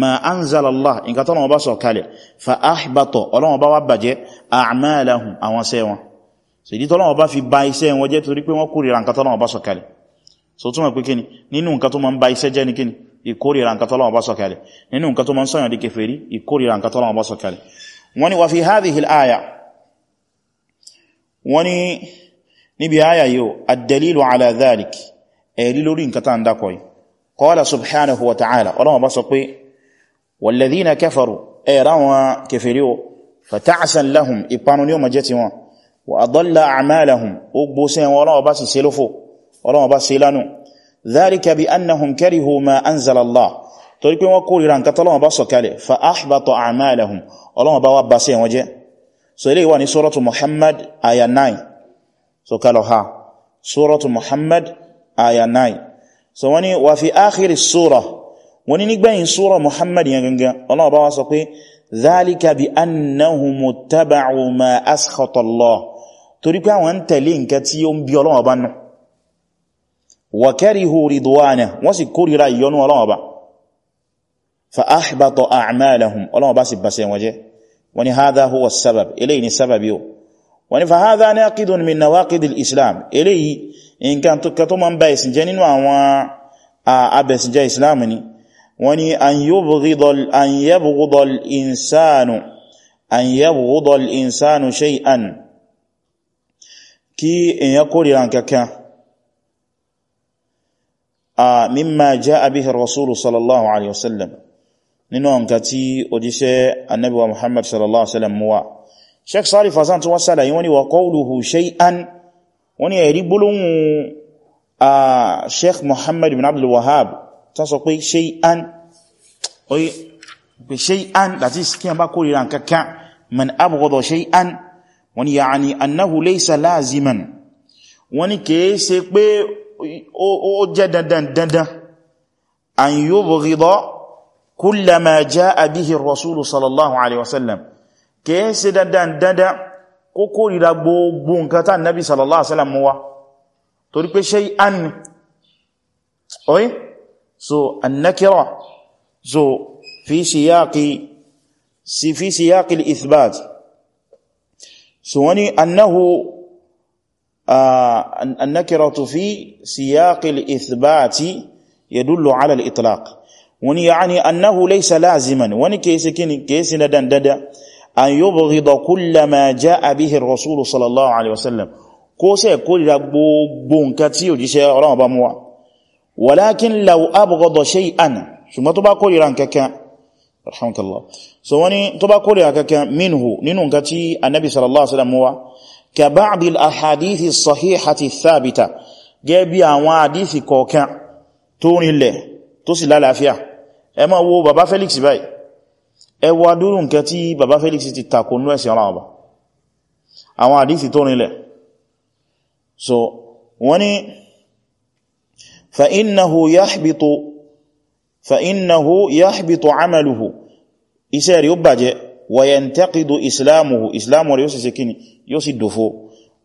ma anzalallah in ka tọ́lọ́wọ́ bá sọ kalẹ̀ fa ahbata ọlọ́wọ́ bá wá bàjẹ́ a'malahum àwọn ṣẹ́ wọn. So ìdí tọ́lọ́wọ́ bá fi ba iṣẹ́ wọn jẹ́ torí pé wọ́n kórìíra nǹkan tọ́lọ́wọ́ bá sọ kalẹ̀ so túnmọ̀ pé kíni nínú nǹkan tó máa ń ba iṣẹ́ jẹ́ ní kíni ìkórìíra nǹkan tọ́lọ́wọ́n bá sọ kalẹ̀. Nínú nǹkan tó máa ń sọ̀yàn di kèfèrí ìkórìíra nǹkan tọ́lọ́wọ́n bá sọ kalẹ̀. Wọ́n ni wà fi hadhihi al-aya wọ́n ní níbi ayà yíò ad-dalilu ẹ̀rí lórí ọlọ́wọ́ bá sí lánú dhalika bi annahum karihu ma anzala Allah torí pé wọ́n kórìíra nǹkan tọ́lọ́wọ́ bá sọ kalẹ̀ fa ahbata a'malahum. Ọlọ́wọ́ bá wá bá sí wọn jẹ́. So ilé wà ní suratu Muhammad aya 9 so kalo ha. Suratu Muhammad aya 9 so wani wa fi akhiri sura wani nígbẹ̀yìn sura Muhammad yẹn gangan Allah bá wá sọ pé dhalika bi annahum ittaba'u ma askhata torí pé àwọn tẹ̀lé nǹkan tí ó ń bí Ọlọ́run bá nù wa karihu ridwana wọ́n sì kórìíra ìyọ́nú Ọlọ́run bá fa ahbata a'malahum Ọlọ́run bá sì basẹ̀ wọn jẹ́. Wani hadha huwa sabab eléyìí ni sababi o. Wani fa hadha naqidun min nawaqid al-islam eléyìí nǹkan tó tó ma ń bá ìsìn jẹ́ nínú àwọn abẹ̀sìn jẹ́ islam ni. An yubghida an an yabghida al-insanu shay'an. Kí èyàn kórìíra kankan mimma ja'a bihi ar-rasul sallallahu alaihi wasallam nínú nǹkan tí òjíṣẹ́ annabi wa muhammad sallallahu alaihi wasallam muwa sheikh Saalih Fawzān tún wá sálàyé wọ́n ní wa qawluhu shay'an. Wọ́n ní ẹ̀rí gbólóhùn sheikh muhammad bin abdul wahhab tán sọ pé shay'an. Oye pé shay'an láti kí a bá kórìíra kankan man abghada shay'an. Wọ́n ní ya'ni annahu laysa laziman. Wọ́n ní kìí ṣe pé ó jẹ́ dandan dandan. An yubghida kullama jaa bihi ar-rasul sallallahu alaihi wasallam ke se dandan dada kó kórìíra gbogbo nǹkan tá nabi sallallahu alaihi wasallam mú wá. Torí pé shay'an oye so an-nakira so fi siyaqi si fi siyaqi al-ithbat. So wani annahu fi siyaqi al-ithbat yadullu ala al-itlaq wani yani annahu laysa laziman wani kesi kini kesi na dandada an yubghida kulla ma jaa bihi ar-rasul sallallahu alaihi wasallam kó ṣe kórìíra gbogbo nǹkan tí òjíṣẹ́ Ọlọ́run bá mú wá walakin law abghada shay'an ṣùgbọ́n tó bá kórìíra nǹkan kan rahmakallah so wani tó bá kórìíra nǹkan kan minhu nínú al-ahadithi as-sahihati ath-thabita gẹ́ bí àwọn àdíthì kọ̀ọ̀kan tó rinlẹ̀ tó sì lálàáfíà. Ẹ máa wo bàbá Felix báyìí. Ẹ wo adúrú nǹkan tí bàbá Felix ti takò ní ẹ̀sìn ọ̀rọ̀ ọba. Àwọn àdíthì tó rinlẹ̀. So wọ́n ni fa'innahu yahbitu fa'innahu yahbitu amaluhu. Iṣẹ́ rí ó bàjẹ́ sekini yóò sì dòfo.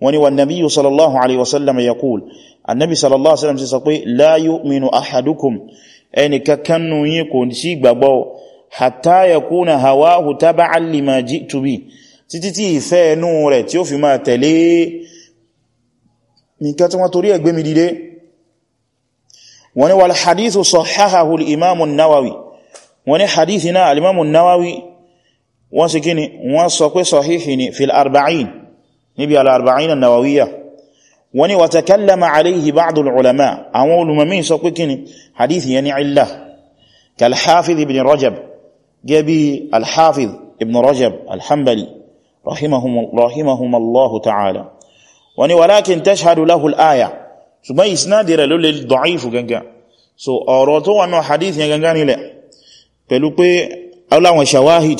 Wọ́n ni wa nabiyyu sallallahu alaihi wasallam yaqul annabi sallallahu alaihi wasallam sì sọ pé la yu'minu ahadukum. Ẹni kakannu yí kò sí gbàgbọ́ hatta yakuna hawahu taba'an lima ji'tu bi. Títí tí ó fi máa tẹ̀lé. Nǹkan tí wọ́n torí ẹgbẹ́ mi dìde. Wọ́n ni wal hadithu sahahahu al-imamu nawawi wọ́n ni hadithi náà al-imamu nawawi wọ́n sì kíni? Wọ́n sọ pé sahihi ni fil arba'in níbi al-arba'in an-nawawiyya. Wọ́n ni wa takallama alayhi ba'd al-ulama. Àwọn olùmọ̀mí sọ pé kíni? Hadithi yani illa. Kal-hafiz ibn rajab gẹ́bí al-hafiz ibn rajab al-hanbali rahimahum allahu ta'ala. Wọ́n ni walakin tashhadu lahu al-aya. Ṣùgbọ́n ìsinadi rẹ̀ ló lè dọ̀ífù gangan. So ọ̀rọ̀ tó wà náà hadith yẹn gangan nílẹ̀. Pẹ̀lú pé ọláwọn shawahid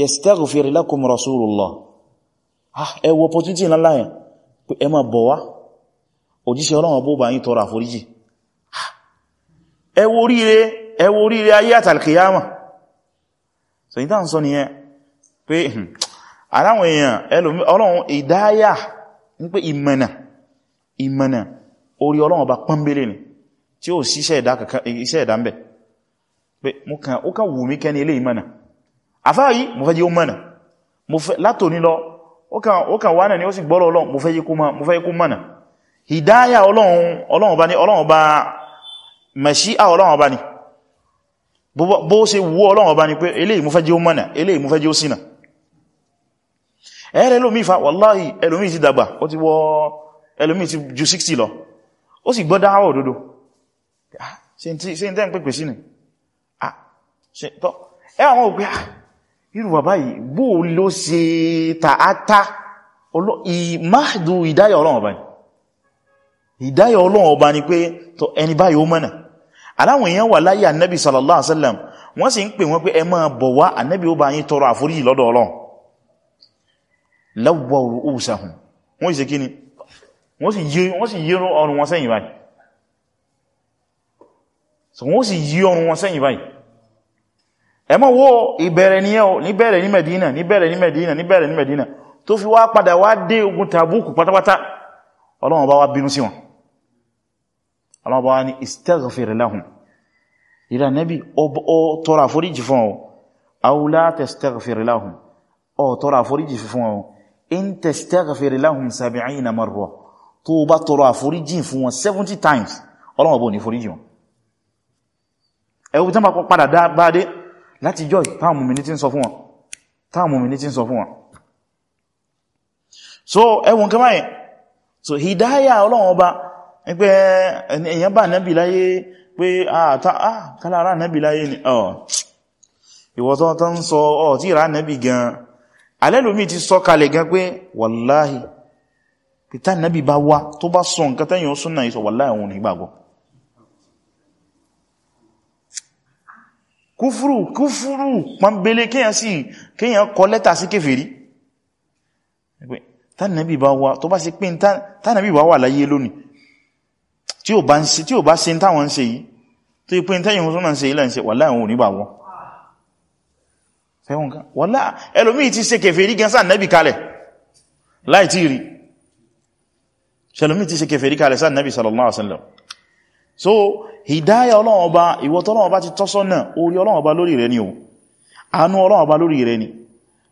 yastaghfir lakum rasulullah ah ẹwọ opportunity ńlá yẹn. Pé ẹ ma bọ̀ wá. Òjíṣẹ́ ọlọ́run bó bá yín tọrọ àforíjì. Ẹwọ oríire ẹwọ oríire ayé àtàlkìyàmà so yí tàn sọ nìyẹn pé aláwọn èèyàn ọlọ́run ìdáyà ní pé ìmọ̀nà ìmọ̀nà orí ọlọ́run bá pọ́nbélé ni tí ó sí iṣẹ́ ẹ̀dá ń bẹ̀. Pé ó kàn wù mí kẹni ilé ìmọ̀nà àfáàyí mo fẹ́ jí ó mọ̀nà. Látò ní lọ ó kàn wà náà ni ó sì gbọ́rọ̀ ọlọ́run mo fẹ́ kú mọ̀nà. Hìdáyà ọlọ́run bá ní ọlọ́run bá mẹ̀ṣíà ọlọ́run bá ní bó ṣe wú ọlọ́run bá ní pé eléyìí mo fẹ́ jí ó mọ̀nà eléyìí mo fẹ́ jí ó ṣìnà. Ẹ̀rẹ́ lómi fa wàláhì ẹlòmí ti dàgbà ó ti wọ́ ẹlòmí ti ju 60 lọ. Ó sì gbọ́ dáwọ̀ òdodo. Ṣe n tẹ́ ń pèpè sí ni. Ẹ àwọn òpé irú bàbá yìí bó ló ṣe tààtà ìmáàdù ìdáyà ọlọ́run ọba ni. Ìdáyà ọlọ́run ọba ni pé ẹni báyìí ó mọ́nà. Aláwọn èèyàn wà láyé annabi sallallahu alaihi wasallam wọ́n sì ń pè wọ́n pé ẹ máa bọ̀ wá annabi ó bá yín tọrọ àforíjì lọ́dọ̀ ọlọ́run. Lawwaw ru'usahum. Wọ́n sì kí ni wọ́n sì yí ọrùn wọn sẹ́yìn báyìí so wọ́n sì yí ọrùn wọn sẹ́yìn báyìí ẹ má wo ìbẹ̀rẹ̀ ní ẹ́ ní bẹ̀rẹ̀ ní Medina ní bẹ̀rẹ̀ ní Medina ní bẹ̀rẹ̀ ní Medina tó fi wá padà wá dé ogun Tabuk pátápátá Ọlọ́run bá wá bínú sí wọn. Ọlọ́run bá wá ní istaghfir lahum. Ìrà nẹ́bí ó tọrọ àforíjì fún ọ aw la tastaghfir lahum. Ó tọrọ àforíjì fún ọ in tastaghfir lahum sab'ina marra. Tó bá tọrọ àforíjì fún wọn 70 times Ọlọ́run bó ní foríjì wọn. Ẹwù tán bá padà bá láti jọ táàmù mi ní tí ń sọ fún wọn. Táàmù mi ní tí ń sọ fún wọn. So ẹwùn kama yẹn so hidaya Ọlọ́run ọba pé èyàn bá nẹ́bì láyé pé kálára nẹ́bì láyé ni. Ìwọ̀tọ́ tán sọ ọ̀ tí ìrá nẹ́bì gan. Alẹ́lòmí ti sọ kalẹ̀ gan pé wàláhì pìtà nábì bá wá tó bá sọ nǹkan tẹ́yìn ó súnnà ìsọ wàláhì òun nígbàgbọ́ kúfúrù kúfúrù. Pọ́nbélé kíyàn sí kíyàn kọ lẹ́tà sí kéfèrí tánàbí bá wá tó bá sí pín tánàbí bá wà láyé lónìí tí ò bá ṣe táwọn ń ṣe yìí tó yí pín tẹ́yìn ó súnnà ń ṣe ilẹ̀ ṣe wàláhì òun nígbàgbọ́ fẹ́wọ̀n kan wọ́lá ẹlòmí ti ṣe kèfèrí gẹnsá nẹ́bì kalẹ̀ láì tí rí. Ṣẹlòmí ti ṣe kèfèrí kalẹ̀ sáà nẹ́bì sallallahu alaihi wasallam so hidaya Ọlọ́run Ọba ìwọ t'Ọlọ́run Ọba ti tọ́ sọ́nà orí Ọlọ́run Ọba lórí rẹ ni o. Àánú Ọlọ́run Ọba lórí rẹ ni.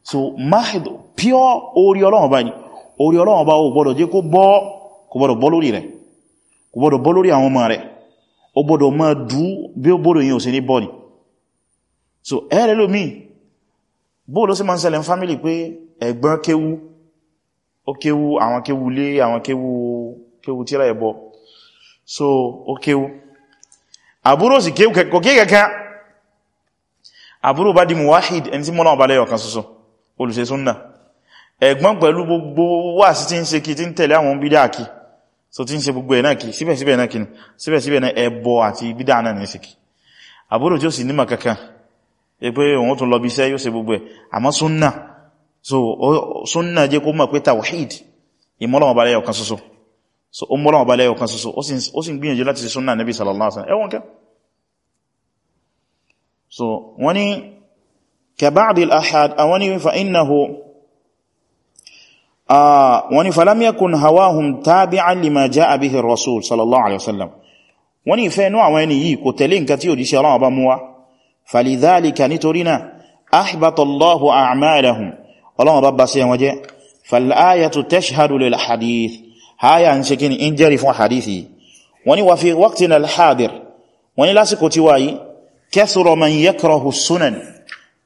So mahid pure orí Ọlọ́run Ọba ni. Orí Ọlọ́run Ọba ò gbọdọ̀ jẹ́ kó bọ́ kò gbọdọ̀ bọ́ lórí rẹ. Kò gbọdọ̀ bọ́ lórí àwọn ọmọ rẹ. Ó gbọdọ̀ máa dú bí ó gbọdọ̀ yìí ò sí ní bọ́ ni. So ẹ̀rẹ́ lómi bóò ló sí máa ń ṣẹlẹ̀ fámílì pé ẹ̀gbọ́n kéwú ó kéwú àwọn kéwú lé àwọn kéwú tíra ẹ̀bọ so ó kéwú àbúrò sì kéwú kò ké kẹ́kẹ́. Àbúrò bá muwahid ẹni tí mọ́nà ọba lẹ́yọ̀ kan ṣoṣo olùṣe súnnà ẹ̀gbọ́n pẹ̀lú gbogbo wà sí tí ń ṣe kí tí ń tẹ̀lé àwọn bídá kí so tí ń ṣe gbogbo ẹ̀ náà kí síbẹ̀síbẹ̀ náà kí síbẹ̀síbẹ̀ náà ẹbọ àti bídá náà ní sí kí. Àbúrò tí ó sì nímọ̀ kankan pé òun tún lọ bí iṣẹ́ yóò gbogbo ẹ̀. Àmọ́ súnnà so súnnà jẹ́ kó mọ̀ pé tawhid ìmọ́lọ́wọ́ balẹ̀ ọ̀kan ṣoṣo so o mọ́lọ́wọ́ bá lẹ́yọ̀ kan ṣoṣo ó sì ń gbìyànjú láti ṣe súnnà nabi sallallahu so wọ́n ni ka ba'd al-ahad àwọn ni fa innahu ah, wọ́n ni falam yakun hawahum tabi'an lima ja'a bihi ar-rasul sallallahu alaihi wasallam. Wọ́n ni ìfẹ́ inú àwọn ẹni yìí kò tẹ̀lé nǹkan tí òjíṣẹ́ Ọlọ́run bá mú wá. Falidhalika nítorí náà ahbata Allahu a'malahum. Bá bá sí ẹwọ́n jẹ́. Fal tashhadu lil hadith aya ń ṣe kíni in jẹ́rì fún hadithi wani wa fi waqtina al-hadir. Wani lásìkò ti wáyí kathura man yakrahu sunan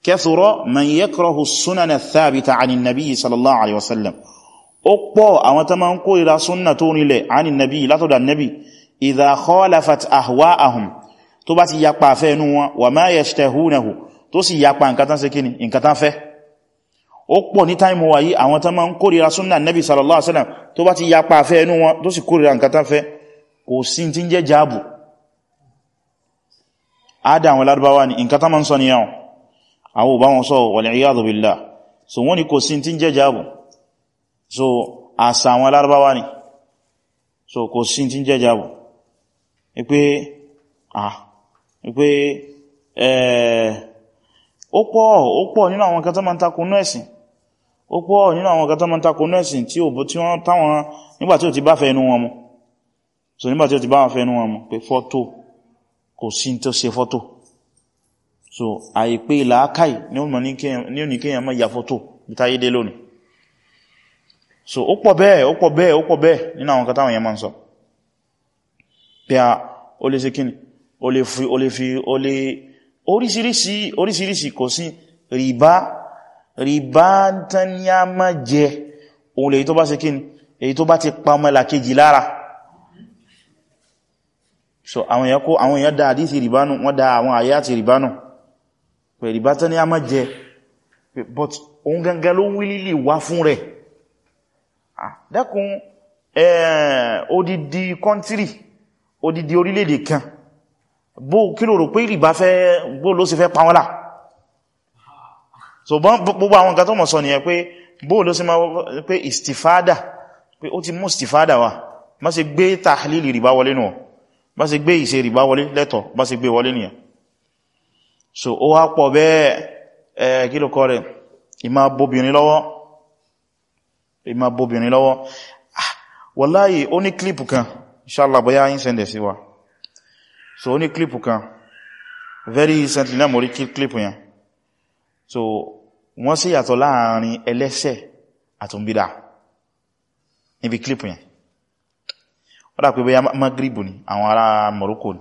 kathura man yakrahu sunan athabita anin nabi sallallahu alaihi wasallam ó pọ̀ àwọn tó máa ń kórìíra súnnà tó nílẹ̀ anin nabi látọ̀dà nabi idha khalafat ahwa'ahum tó bá ti yapa fẹ́ nú wọn wa ma yashtahunahu tó sì yapa nǹkan tán ṣe kíni nǹkan tán fẹ́ ó pọ̀ ní táìmù wà yí àwọn tán máa ń kórìíra súnnà nẹ́bì sallallahu alaihi tó bá ti yapa fẹ́ inú wọn tó sì kórìíra nǹkan tán fẹ́ kò sí tí ń jẹ́ jáàbù. Ádá àwọn lárúbáwá ni nǹkan tán máa ń sọ nìyàn àwọn ò bá wọn sọ wal-iyadhu so wọ́n ni kò sí tí ń jẹ́ jáàbù. So àṣà àwọn lárúbáwá ni. So kò sí tí ń jẹ́ jáàbù. Pé ah wípé ó pọ̀ ó pọ̀ nínú àwọn kan tó ma ń takò nẹ́ẹ̀sìn ó pọ̀ nínú àwọn ma ń takò nẹ́ẹ̀sìn tí ó tí wọ́n táwọn nígbà tí ó ti bá fẹ́ inú wọn mu. So nígbà tí ó ti bá fẹ́ inú wọn mu pé fọ́tò kò sí tó ṣe fọ́tò. So àìpé làákàì ní ó ní kéèyàn má ya fọ́tò bítáyé dé lónìí. So ó pọ̀ bẹ́ẹ̀ ó pọ̀ bẹ́ẹ̀ ó pọ̀ bẹ́ẹ̀ máa a ó lè ṣe kíni? O lè fi o lè fi o lè oríṣiríṣi oríṣiríṣi kò sí. Rìbá rìbá tányá má jẹ ohun lè tó bá ṣe kí ní ti pa mọ́lá kejì lára. So àwọn èèyàn kó àwọn èèyàn dá àdísì rìbánù wọ́n dá àwọn àyá àti rìbánù pẹ̀ rìbá tányá má jẹ but ohun gangan ló wí lílì wá fún rẹ̀. Dákun odidi kọ́ntírì odidi orílẹ̀-èdè kan. Bó kí ló rò pé ìrìbá fẹ́ bó ló sì pa wọ́n lá so gbogbo àwọn nǹkan tó mọ̀ sọ nìyẹn pé bó ló sì máa pé istifada pé ó ti mú istifada wá. Má ṣe gbé tahlili rìbá wọlé nù má ṣe gbé ìṣe rìbá wọlé lẹ́tọ̀ má ṣe gbé wọlé nìyẹn. So ó wá pọ̀ bẹ́ẹ̀. Kí ló kọ́ rẹ̀? Ìmá bóbìnrin lọ́wọ́. Ìmá bóbìnrin lọ́wọ́. Wallahi ó ní klípù kan. Inshallah bóyá yín sẹ́ndẹ̀ sí wa. So ó ní klípù kan. Very recently náà mo rí klípù yẹn. So wọ́n sì yàtọ̀ láàárín ẹlẹ́ṣẹ̀ àtúnbídà níbi klípù yẹn. Ó dà pé bóyá magribu ni àwọn ará Morocco ni.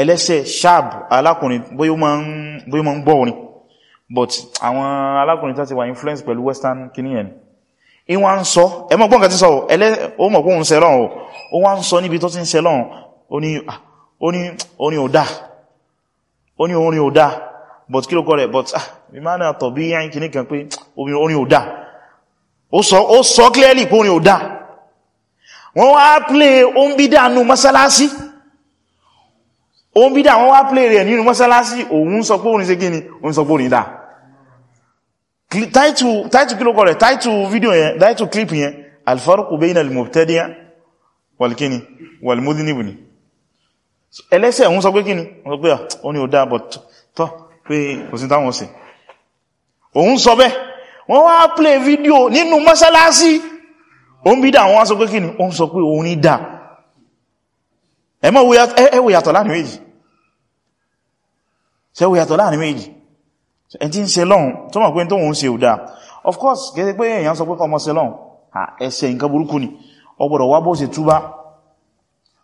Ẹlẹ́ṣẹ̀ shab alákùnrin bóyá ó ń gbọ́ orin. But àwọn alákùnrin tó ti wà influence pẹ̀lú western kìíní yẹn ìwọ́n ń sọ ẹmọ́ gbọ́nkà tí sọ ó mọ̀ ń sẹ́lọ́n ó wá ń sọ níbi tó ti ń sẹ́lọ́n ó ní orin ò dáa ní but kí ló kọ́ rẹ̀? But bí máa náà tọ̀ bí yáyìn kìíní kan pé orin ò dá ó sọ clearly pé orin ò dá wọ́n wá play ohun bídá nù mọ́sálásí. Ohun bídá wọ́n wá play rẹ̀ nínú mọ́sálásí. Òun sọ pé orin ṣe gíní òun sọ pé orin dá title kí ló kọ rẹ̀? Title video yẹn title clip yẹn al-farqu bayna al-mubtadi' wal-kini wal-mudhnib ni. Ẹlẹ́sẹ̀ òun sọ pé kíni wọ́n sọ pé orin ò dá but tọ́ pé kò sí táwọn sí òun sọ bẹ́ wọ́n wá play video nínú mọ́sálásí òun bí dá wọ́n sọ pé kíni òun sọ pé òun ní dá ẹmọ́ ẹwò yàtọ̀ láàárín méjì. Ṣẹ́wò yàtọ̀ láàárín méjì? Ẹn tí ń ṣe lọ́hun tó mọ̀ pé tó wọ́n ṣe ò dáa of course gẹ́gẹ́ pé èèyàn sọ pé kọmọ ṣe lọ́hun ẹsẹ̀ nǹkan burúkú ni. Ọgbọ̀dọ̀ wá bó ṣe túbá.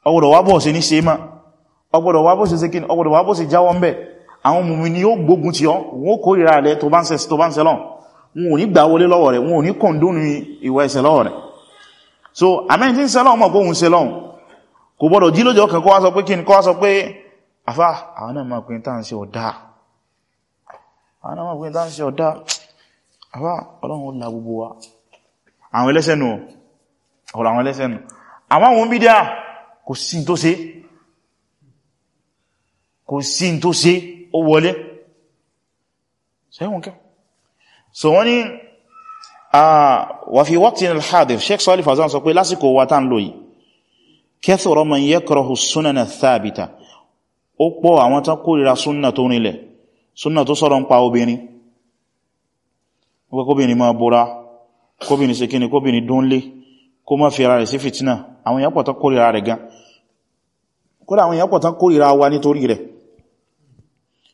Ọgbọ̀dọ̀ wá bó ṣe ní ṣe má ọgbọ̀dọ̀ wá bó jáwọ́ ń bẹ̀ àwọn mùmí ni ó gbógun ti ọ. Wọ́n kó ìrà rẹ̀ tó bá ń ṣe tó bá ń lọ́n wọn ò ní gbà wọlé lọ́wọ́ rẹ̀. Wọn ò ní kọ̀ndónú ìwà ẹ̀ṣẹ̀ lọ́wọ́ rẹ̀. So àmẹ́ni tí ń lọ́wọ́ mọ̀ ṣe lọ́wọ́ kò gbọ́dọ̀ jí lójọ́ kan kó wá sọ pé kí afá àwọn náà máa pín tá ń ṣe ọ̀dá àwọn náà máa pín tá ń afá ọlọ́run ó la gbogbo wa. Àwọn ẹlẹ́sẹ̀nù ọ̀rọ̀ àwọn ẹlẹ́sẹ̀nù àwọn àwọn bídíà kò sí tó tó ṣe ó wọlé. Ṣẹ́wọ̀n kẹ́? So wọ́n ni wà fi waqtin al-hadir. Sheikh Salih Fawzan sọ pé lásìkò wa tá ń lò yìí kathura man yakrahu sunana thabita ó pọ̀ àwọn tán kórìíra súnnà tó nílẹ̀ súnnà tó sọ̀rọ̀ ń pa obìnrin. Kóbìnrin máa bóra kóbìnrin ṣe kíni kóbìnrin dúnlé kó má fi ara rẹ̀ sí fìtínà. Àwọn èèyàn pọ̀ tán kórìíra rẹ̀ gan. Kódà àwọn èèyàn pọ̀ tán kórìíra wa nítorí rẹ̀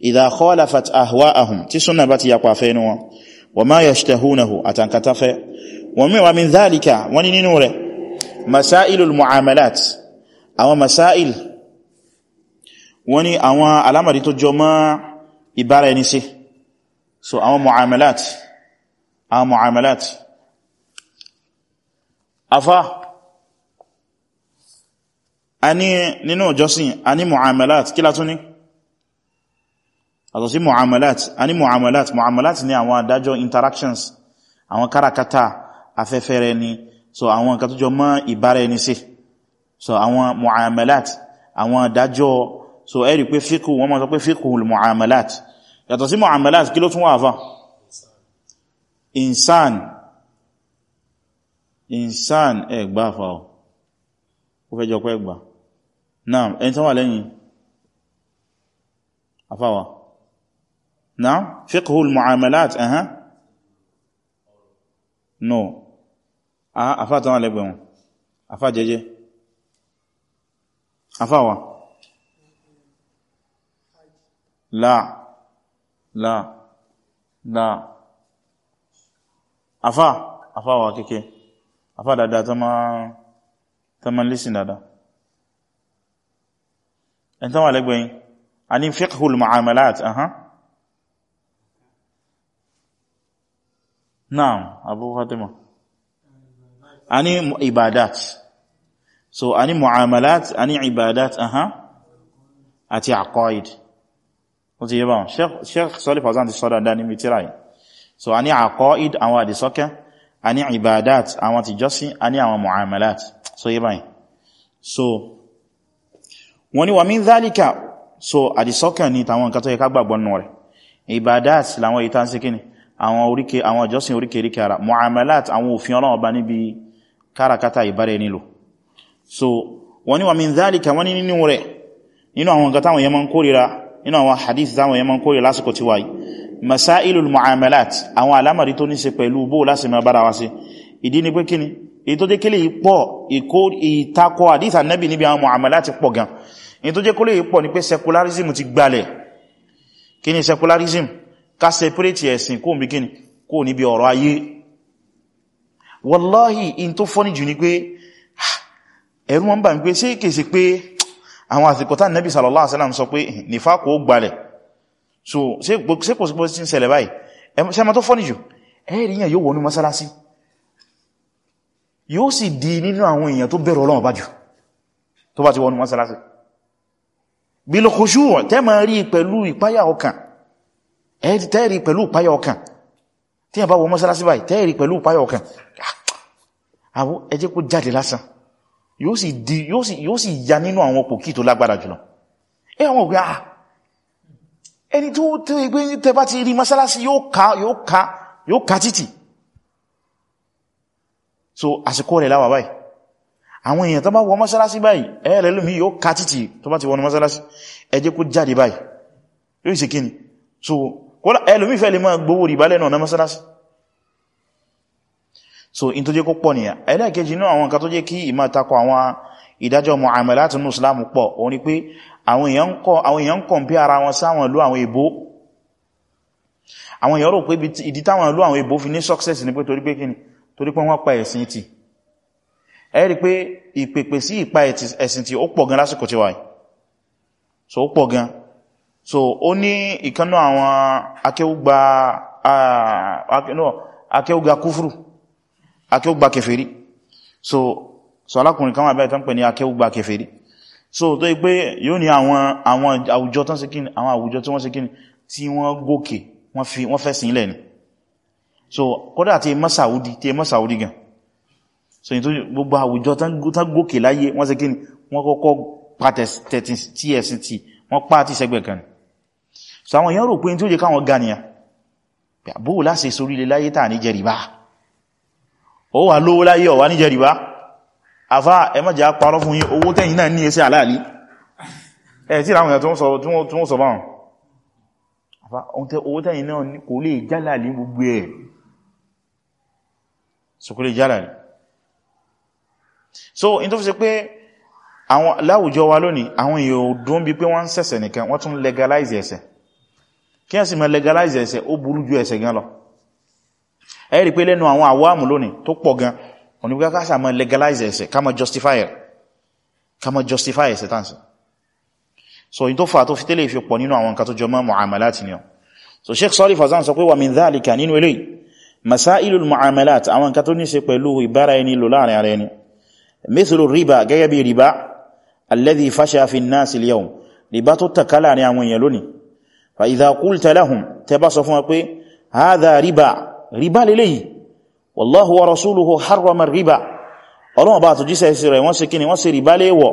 idha khalafat ahwa'ahum tí súnnà bá ti yapa fẹ́ wọn. wa ma yashtahunahu àtànkatafe wa min dhalika wọ́n ni nínú rẹ̀ masailul mu'amalat àwọn masáìl wọ́n ní àwọn alamari tó jọ mọ́ ìbára àtọ̀ sí mu'amalat a ní mu'amalat. Mu'amalat ní àwọn adájọ́ interactions àwọn káràkátà afẹ́fẹ́rẹ́ ni. So àwọn nǹkan tó jọ mọ́ ìbára ẹni sí. So àwọn mu'amalat àwọn dájọ́ so ẹ rí pé fíkù wọ́n máa sọ pé fíkù mu'amalat. Yàtọ̀ sí mu'amalat kí ló tún wà fà insan. Insan ẹgbà fà ó fẹ́ jọ pé ẹgbà náà ẹni tán náà fíkù mu'amalat ẹ̀hán no. Afá tán wà lẹ́gbẹ̀ẹ́ wọn afá jẹjẹ́ afáwa la. La. La. Afá afáwa kéèké afá dada ta ma ta ma lísìn dada. Ẹn tán wà lẹ́gbẹ̀yìn a ní fiqhul mu'amalat aha naam abu fatima. A ní ibadat. So a ní mu'amalat a ní ibadat aha àti aqaid. O ti yẹba sheikh Salih Fawzan ti sọ́dá dá ní yìí. So a ní aqaid àwọn àdìsọ́kẹ́ a ní ibadat àwọn ti jọ́sí a ní àwọn mu'amalat. So yìí so ní wa min dhalika so àdìsọ́kẹ́ ní tàwọn nǹkan tó yẹ ká ibadat láwọn ìta sí kíni àwọn oríkè àwọn ìjọsìn oríkèríkè ara mu'amalat àwọn òfin Ọlọ́run bá níbi káràkátà ìbára ẹni lò. So wọ́n ní wa min dhalika wọ́n ní nínú rẹ̀ nínú àwọn nǹkan táwọn yẹmọ́ ń kórìíra nínú àwọn hadith táwọn yẹmọ́ ń kórìíra lásìkò tí wáyé masailul mu'amalat àwọn alamari tó ní ṣe pẹ̀lú bó láti mẹ́ bára wa sí ìdí ni pé kíni èyí tó jẹ́ kílè pọ̀ ìtakọ hadith annabi níbi àwọn mu'amalat pọ̀ gan. Èyí tó jẹ́ kílè pọ̀ ní pé secularism ti gbalẹ̀. Kíni secularism ká separate ẹ̀sìn kó níbi kíni kó níbi ọ̀rọ̀ ayé. Wallahi in tó fọ́nì jù ní pé ẹ̀rù wọn bà ń pé sí kèsì pé àwọn àsìkọ̀tà nẹ́bí sallallahu alaihi so sí kò sí pé sí ṣẹlẹ̀ báyìí? Ṣe ma tó yẹn yóò sì di nínú àwọn èèyàn tó bẹ̀rù Ọlọ́run bá jù tó wọnú mọ́sálásí. Bil khushu' tẹ́ ma rí pẹ̀lú ìpáyà ọkàn tẹ́ẹ̀rí pẹ̀lú ìpáyà ọkàn. Tí a bá wọ mọ́sálásí báyìí tẹ́ẹ̀rí pẹ̀lú ìpáyà ọkàn. Àwọ ẹjẹ́ kó jáde lásán. Yóò sì ya nínú àwọn pòkí tó lágbára jùlọ. Ẹ àwọn ògbé àà ẹni tó tẹ́ gbé tẹ́ bá ti rí so àsìkò rẹ̀ láwà báyìí. Àwọn èèyàn tó bá wọ mọ́sálásí báyìí ẹ̀rẹ̀ lómi yóò ká títì tó bá ti wọnú mọ́sálásí. Ẹjẹ́ kó jáde báyìí. Yóò sì kíni so ẹlòmí fẹ́ lè máa gbówó rí bálẹ̀ náà mọ́sálásí. So in tó jẹ́ kó pọ̀ nìyà. Ẹlẹ́ẹ̀kejì náà àwọn nǹkan tó jẹ́ kí ìmá takọ àwọn ìdájọ́ muamalat nínú Islam pọ̀ òun ni pé àwọn èèyàn ń kọ̀mpí ara wọn sáwọn ìlú àwọn èbó. Success ni pé torí pé kíni torí pé wọ́n pa ẹ̀sìn tì. Ẹ rí pé ìpèpè sí ìpa so ó pọ̀ gan so ó ní ìkanná àwọn akéúgba kúfùrù akéúgba kèfèrí. So so alákùnrin kan wà bẹ́ẹ̀ tán pè ní akéúgba kèfèrí. So tó yí pé yóò ní àwọn àwùjọ tán sí kíni àwọn àwùjọ tí wọ́n sí kíni tí wọ́n gòkè wọ́n fẹ́ sílẹ̀ ni so kódà tí mọ́ Saudi tí mọ́ Saudi gan. So yí tó gbogbo àwùjọ tán gòkè láyé wọ́n sí kíni wọ́n kọ́kọ́ pàtẹ̀ tí ẹ̀sìn tí wọ́n pàá tí sẹ́gbẹ̀ kan so àwọn èèyàn rò pé tí ó jẹ káwọn ga nìyà bóò láṣẹ sórí ilé láyé tàà ní jẹrìbá ó wà lówó láyé ọ̀wà ní jẹrìbá afá ẹmọ́jẹ́ parọ́ fún yín owó tẹ́yìn náà ní ẹsẹ́ àláàlí ẹ̀ tí àwọn èèyàn tó ń sọ báwọn afá owó tẹ́yìn náà kò lè so kò lè jálàlí so in tó fi ṣe pé àwọn láwùjọ legalize ẹ̀ṣẹ̀ kí ẹ sì mọ́ legalize ẹ̀ṣẹ̀ ó burú ju ẹ̀ṣẹ̀ gan lọ. Ẹ rí pé lẹ́nu àwọn àwọ́mù lónìí tó pọ̀ gan onígbà ká sàmọ́ legalize ẹ̀ṣẹ̀ ká má justify ẹ̀ ká má justify ẹ̀ṣẹ̀ tàǹsì so in tó fà tó fi tẹ́lẹ̀ fi pọ̀ nínú àwọn nǹkan mọ́ muamalat ni ọ so Sheikh Saalih Fawzān sọ pé wà min dhālika nínú eléyìí masailul muamalat àwọn nǹkan ní ṣe pẹ̀lú ìbára ẹni lò láàárín ara ẹni. Mithlu riba gẹ́gẹ́ bí riba alladhi fasha fi an-nas al-yawm riba tó takala ní àwọn èèyàn lónìí fa idha qulta lahum tẹ bá sọ fún wa pé hadha riba riba lélẹ́yìí wallahu wa rasuluhu harrama riba. Ọlọ́wọ́ bá tó jíṣẹ́ sí rẹ̀ wọ́n ṣe kíni wọ́n ṣe riba léèwọ̀.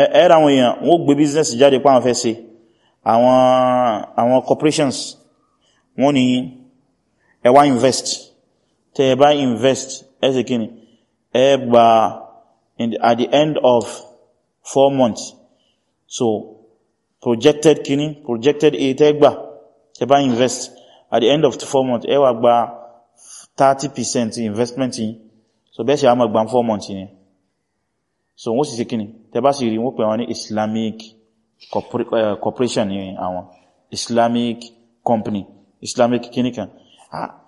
Ẹ̀ẹ́ra àwọn èèyàn wọ́n gbé business jáde pàwọn fẹ́ ṣe. Àwọn corporations wọ́n ní ẹ wá invest. Tẹ́ bá invest ẹ ṣe kíni ẹ gba at the end of four months. So projected kíní projected eight ẹgbà tẹ́ bá invest at the end of four months ẹ wá gba 30% investment yìí so bẹ́ẹ̀ ṣe a máa gba four months yìí so wọ́n sì ṣe kíni tẹ́ bá sì rí wọ́n pè wọ́n ní Islamic corporation ní àwọn. Islamic company. Islamic kíní kan.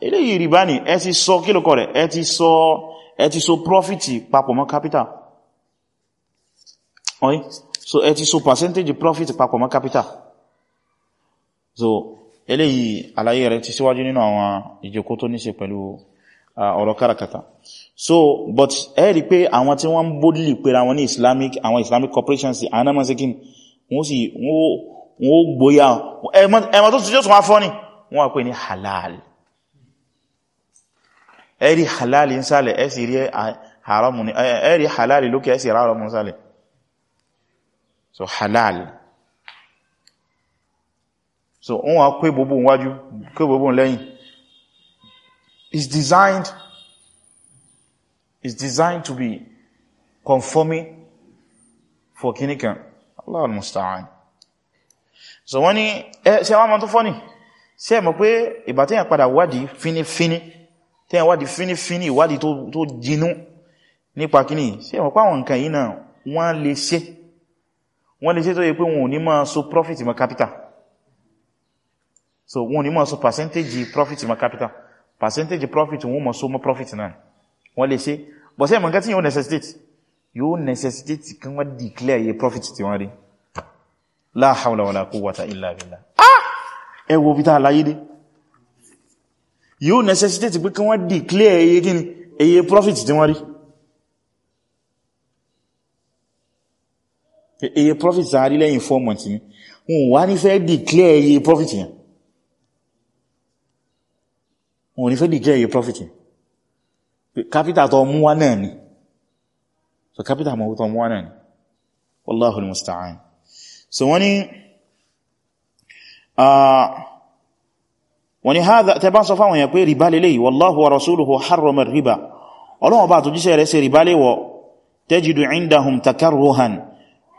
Eléyìí rìbá ní ẹ ti sọ kílùkọ rẹ̀? Ẹ ti sọ ẹ ti so profit papọ̀ mọ́ capital. Ọ̀yí so ẹ ti so percentage profit papọ̀ mọ́ capital. So eléyìí àlàyé rẹ̀ ti síwájú nínú àwọn ìjókòó tó ní ṣe pẹ̀lú ọ̀rọ̀ káràkátà. So but ẹ rí pé àwọn tí wọ́n boldly pera wọn ní islamic àwọn islamic corporations anamọ́ sí kíni wọ́n sì wọ́n gbóyà ẹmọ tó ti jọ́ tó wá fọ́ ní wọ́n wá pè ní halal. Ẹ rí halal ń sálẹ̀ ẹ sì rí halal lókè ẹ sì rí haramu ń sálẹ̀ so halal. So wọ́n wá pé gbogbo wájú pé gbogbo lẹ́yìn. Is designed is designed to be conforming for kinikan Allah al-musta'an. So wọ́n ni ṣe wọ́n mọ́ tó fọ́nì ṣe mọ̀ pé ìgbà tí yàn padà wádìí fínífíní tí yàn wádìí fínífíní ìwádìí tó jinú nípa kíní ṣe mọ̀ pé àwọn nǹkan yìí náà wọ́n lè ṣe wọ́n lè ṣe tó yẹ pé wọn ò ní máa so profit ma capital. So wọn ò ní máa so percentage profit ma capital. Percentage profit wọ́n mọ̀ so mọ́ profit náà. Wọ́n lè ṣe. Bọ̀ ẹ̀mọ̀ nǹkan tí yóò necessitate? Yóò necessitate kí wọ́n declare ye profit tí wọ́n rí. La hawla wala quwwata illa billah. Ah! Ẹ wo bí tá láyé dé. Yóò necessitate pé kí wọ́n declare ye kíni eye profit tí wọ́n rí eye profit rí lẹ́yìn 4 months ni. Wọ́n wá ní fẹ́ declare eye profit yẹn. Wọ́n ní fẹ́ declare eye profit yẹn. Capital tó mú wá náà ni. So capital mọ̀ tó mú wá náà ni. Wallahul musta'an. So wọ́n ni wọ́n ni hadha tẹbá sọ fáwọn yẹn pé riba lélẹ̀ wallahu wa rasuluhu harrama riba. Ọlọ́wọ́ bá tó jíṣẹ́ rẹ̀ sí riba léwọ̀. Tajidu indahum takarruhan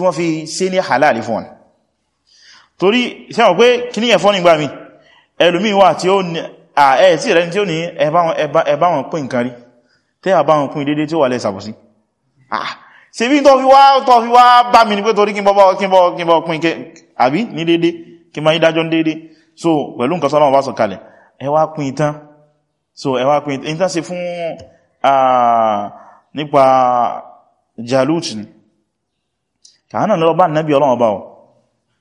wọ́n fi ṣe ní halal fún wọn. Torí sẹ́wọ̀n pé kí ní ẹ̀fọ́ nígbà mi ẹlòmí wà tí ó ẹ̀ tí rẹ̀ tí ó ní ẹbá wọn pín nǹkan rí. Tẹ́ àbá wọn pín dédé tí ó wà lẹ́ sàbòsí ṣe bí tó fi wá tó fi wá bá mi ní pé kí ní kí so pẹ̀lú nǹkan sọ́lọ́wọ́ bá sọ kalẹ̀ ẹ tán. So ẹ wá pín ìtàn sí fún nípa Jalut kàánà lọ bá nàbí ọlọ́wọ́ bá ọ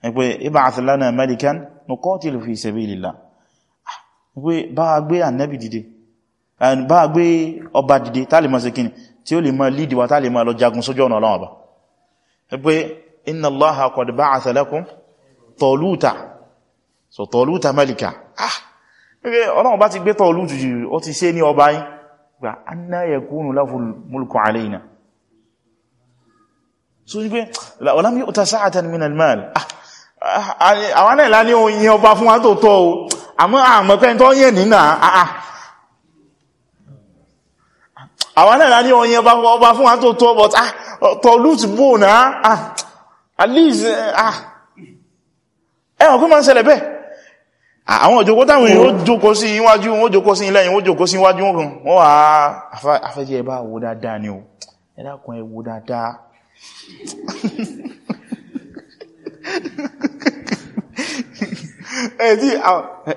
ẹgbẹ́ ib'ath lana malikan nuqatilu fi sabilillah. Ẹgbẹ́ bá gbé ànẹ́bì dìde. Bá gbé ọba dìde tààlì mọ́ sí kíni? Tí ó lè mọ́ lídì wa tààlì mọ́ lọ jagun sójú ọ̀nà ọlọ́wọ́ bá ẹgbẹ́ inna so Taluta malika. Ah ọlọ́run bá ti gbé tọ́ olútù jù ó ti ṣe ní so ní pé walam yu'ta sa'atan min al-mal. Àwọn náà ní oyin ọba fún wa tó tọ́ o. Àmọ́ àmọ́pẹ́ tó yẹ̀ nínà àà àwọn náà ní oyin ọba fún wa tó tọ́ but tọ́ olútù bò náà at least ẹwọ̀n kó máa ń ṣẹlẹ̀ bẹ́ẹ̀. Àwọn òjòkó táwọn èèyàn ó jókó sí iwájú wọ́n jókó sí ilẹ̀ ìwọ́n jókó sí iwájú wọn wọ́n wà afẹ́jẹ́ ẹbá wo dáadáa ni o. Ẹ dákun ẹ wo dáadáa ẹ̀dí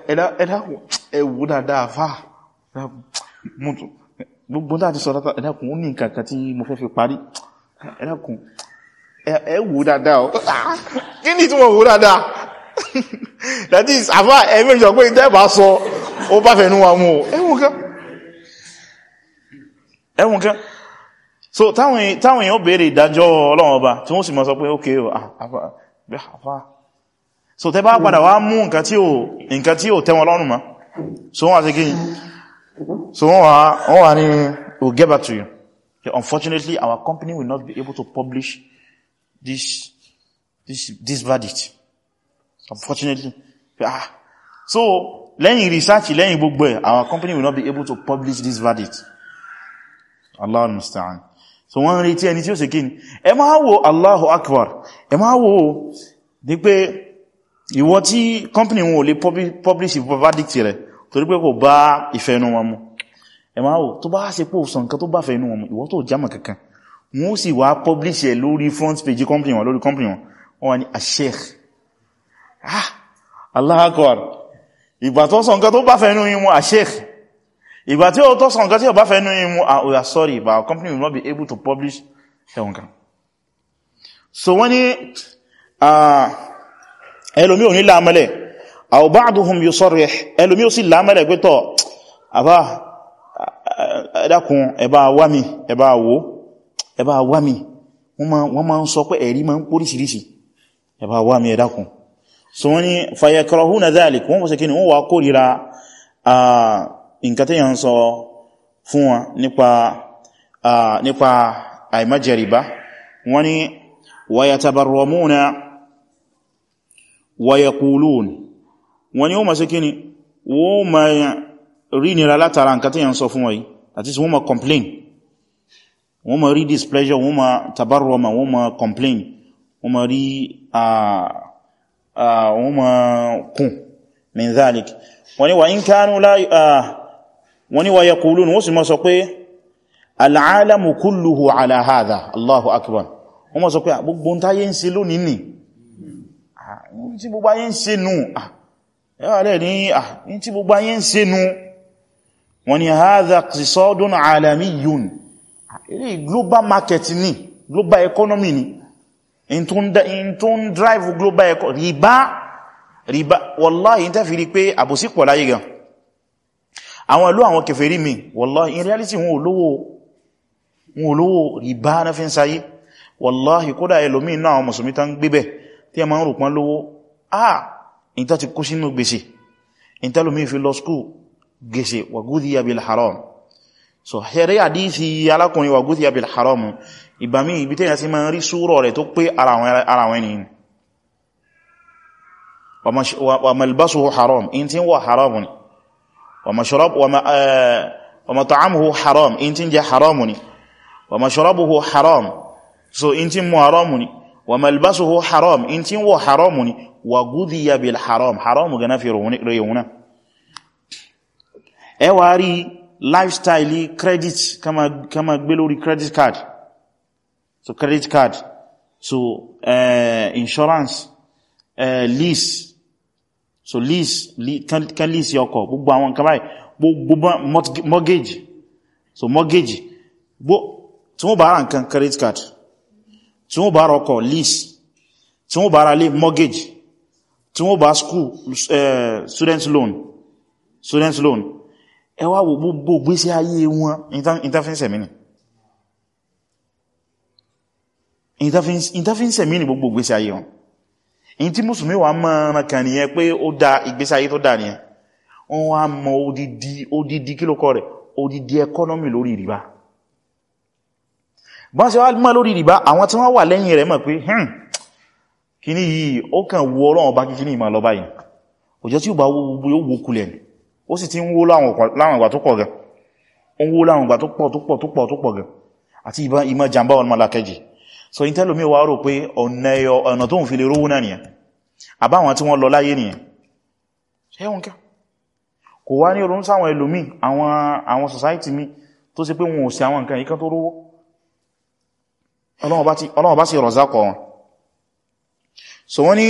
ẹ dákun ẹ wo dáadáa fà. Gbogbo dáadé sọ ẹ dákun ó ní nǹkan tí mo fẹ́ fi parí. Ẹ dákun ẹ wo dáadáa kí tí wọ́n wo dáadáa? That is àfá ẹ̀mí ìjọ pé ìtẹ́bà sọ ó bá fẹ̀nú wa mú ẹwùn kan so táwọn èèyàn bèèrè ìdájọ́ Ọlọ́run ọba tí wọ́n sì mọ́ sọ pé ok àfá so tẹ́ bá padà wá mú nǹkan tí ó tẹ́wọn lọ́rùn ma so wọ́n sí kíyìn so wọ́n wá ní we'll get back to you. Okay, unfortunately our company will not be able to publish this this this verdict. Unfortunately ah. So lẹ́yìn research lẹ́yìn gbogbo ẹ̀ our company will not be able to publish this verdict. Allah al-musta'an so wọ́n rí tí ẹni tí ó sì kí ní ẹ máa wo Allahu Akbar. Ẹ máa wo ní pé ìwọ tí company wọn ò lè publish verdict rẹ̀ torí pé kò bá ìfẹ́ inú wọn mu. Ẹ máa wo tó bá ṣe pò sọ nǹkan tó bá fẹ́ inú wọn mu ìwọ tó jámà kankan wọ́n sì wá publish ẹ̀ lórí front page company wọn lórí company wọn. Wọ́n wá ní a-sheikh ah Allah akbar ìgbà tó sọ nǹkan tó bá fẹ́ inú yín mu a-sheikh ìgbà tí ó tó sọ nǹkan tí ó bá fẹ́ ah we are sorry but our company will not be able to publish ẹwọn so wọ́n ní ẹlòmí ò ní lámẹ́lẹ̀. Aw ba'duhum yusarrih. Ẹlòmí ò sí lámẹ́lẹ̀ pé tọ́ àbá ẹ̀bá ẹ̀bá ẹ̀bá ẹ̀bá wámi ẹ̀dàkùn wọ́n ni nǹkan tí yàn sọ fún wọn nípa àìmájẹ̀rìbá wọ́n ní wayatabarramuna wayaqulun wọ́n ní wọ́n ma sẹ́kí ni wọ́n ma rí nira látara nǹkan tí yàn sọ fún wọ́n àti sí wọ́n ma complain. Wọ́n ma rí displeasure wọ́n ma tabarroma wọ́n ma complain. Wọ́n ma rí wọ́n ma kún min dhalik. Wọ́n ni wa in kanu la wọ́n ni wa yaqulun wọ́n sì ma sọ pé al'alamu kulluhu ala hadha. Allahu akbar. Wọ́n ma sọ pé gbogbo ń táyé ń ṣe lónìí ni tí gbogbo ayé ń ṣe nù. Ní tí gbogbo ayé ń ṣe nù. Wọ́n ilé global market ni global economy ni. In tó ń drive global economy riba riba. Wallahi in tẹ́ fi rí pé àbòsí pọ̀ láyé gan àwọn ìlú àwọn kèfèrí mi wallahi in reality wọn olówó wọn olówó riba na fi ń sáyé wallahi kódà ẹlòmí náà àwọn mùsùlùmí tán gbébẹ̀ tí a máa ń rò pán lówó. Ah! Tó ti kó sínú gbèsè tẹ́lòmí fi lọ wàgúdíyà bil haram. So hẹ́rẹ́ àdísì alákùnrin wàgúdíyà bil haram ìbàmí ibi tẹ́yà sí ma rí súrọ̀ rẹ̀ tó pé wa malbasuhu haram in tí wà haram wa mata'amuhu haram in tí jẹ haram ni wa mashrabuhu haram so in tí mu haram ni wa malbasuhu haram in tí wà haram ni wàgúdíyà bil haram haram gana fi rẹ̀ ẹ wá rí lifestyle credit. kama gbé lórí credit card. So credit card. So uh, insurance. uh, lease so lease kan lease ọkọ̀ gbogbo àwọn nǹkan báyìí gbogbo mortgage. So mortgage. Tí wọ́n bá ra nǹkan credit card tí wọ́n bá ra ọkọ̀ lease tí wọ́n bá ra lé mortgage tí wọ́n bá school uh, student loan student loan ẹ wá wo gbogbo gbésí ayé wọn. Ìtafínsẹ̀ mìí ìtafínsẹ̀ mìí gbogbo gbésí ayé wọn in tí mùsùlùmí wà mọ́ràn kan nìyẹn pé ó dá ìgbésí ayé tó dá nìyẹn. Wọ́n wá mọ́ odidi odidi kílòkọ́ rẹ̀? Odidi ẹkọ́nọ́mì lórí ìrìbá bọ́n ṣe wá mọ́ lórí ìrìbá àwọn tí wọ́n wà lẹ́yìn rẹ̀ mọ̀ pé hmm kíní yìí ó kàn wọ ọlọ́run bá kíkí ní ìmọ̀ lọ báyìí. Òjò tí ó bá gbogbo yóò wó kulẹ̀ ni. Ó sì ti ń wó láwọn ìgbà tó pọ̀ gẹ̀ ó ń wó láwọn ìgbà tó pọ̀ tó pọ̀ tó pọ̀ gẹ̀ àti ìmọ̀ jàmbá ọ̀nà malakeji so in tẹ́lómí wá rò pé ọ̀nà tó ń fi lè rówó náà nìyẹn. Àbáwọn tí wọ́n lọ láyé nìyẹn. Ṣẹ́wọ́n kẹ́? Kò wá ní orun sáwọn ẹlòmí àwọn society mi tó sì pé wọn ò sí àwọn nǹkan ìkan tó rówó. Ọlọ́run bá sì rọ̀zákọ̀ wọn. So wọ́n ni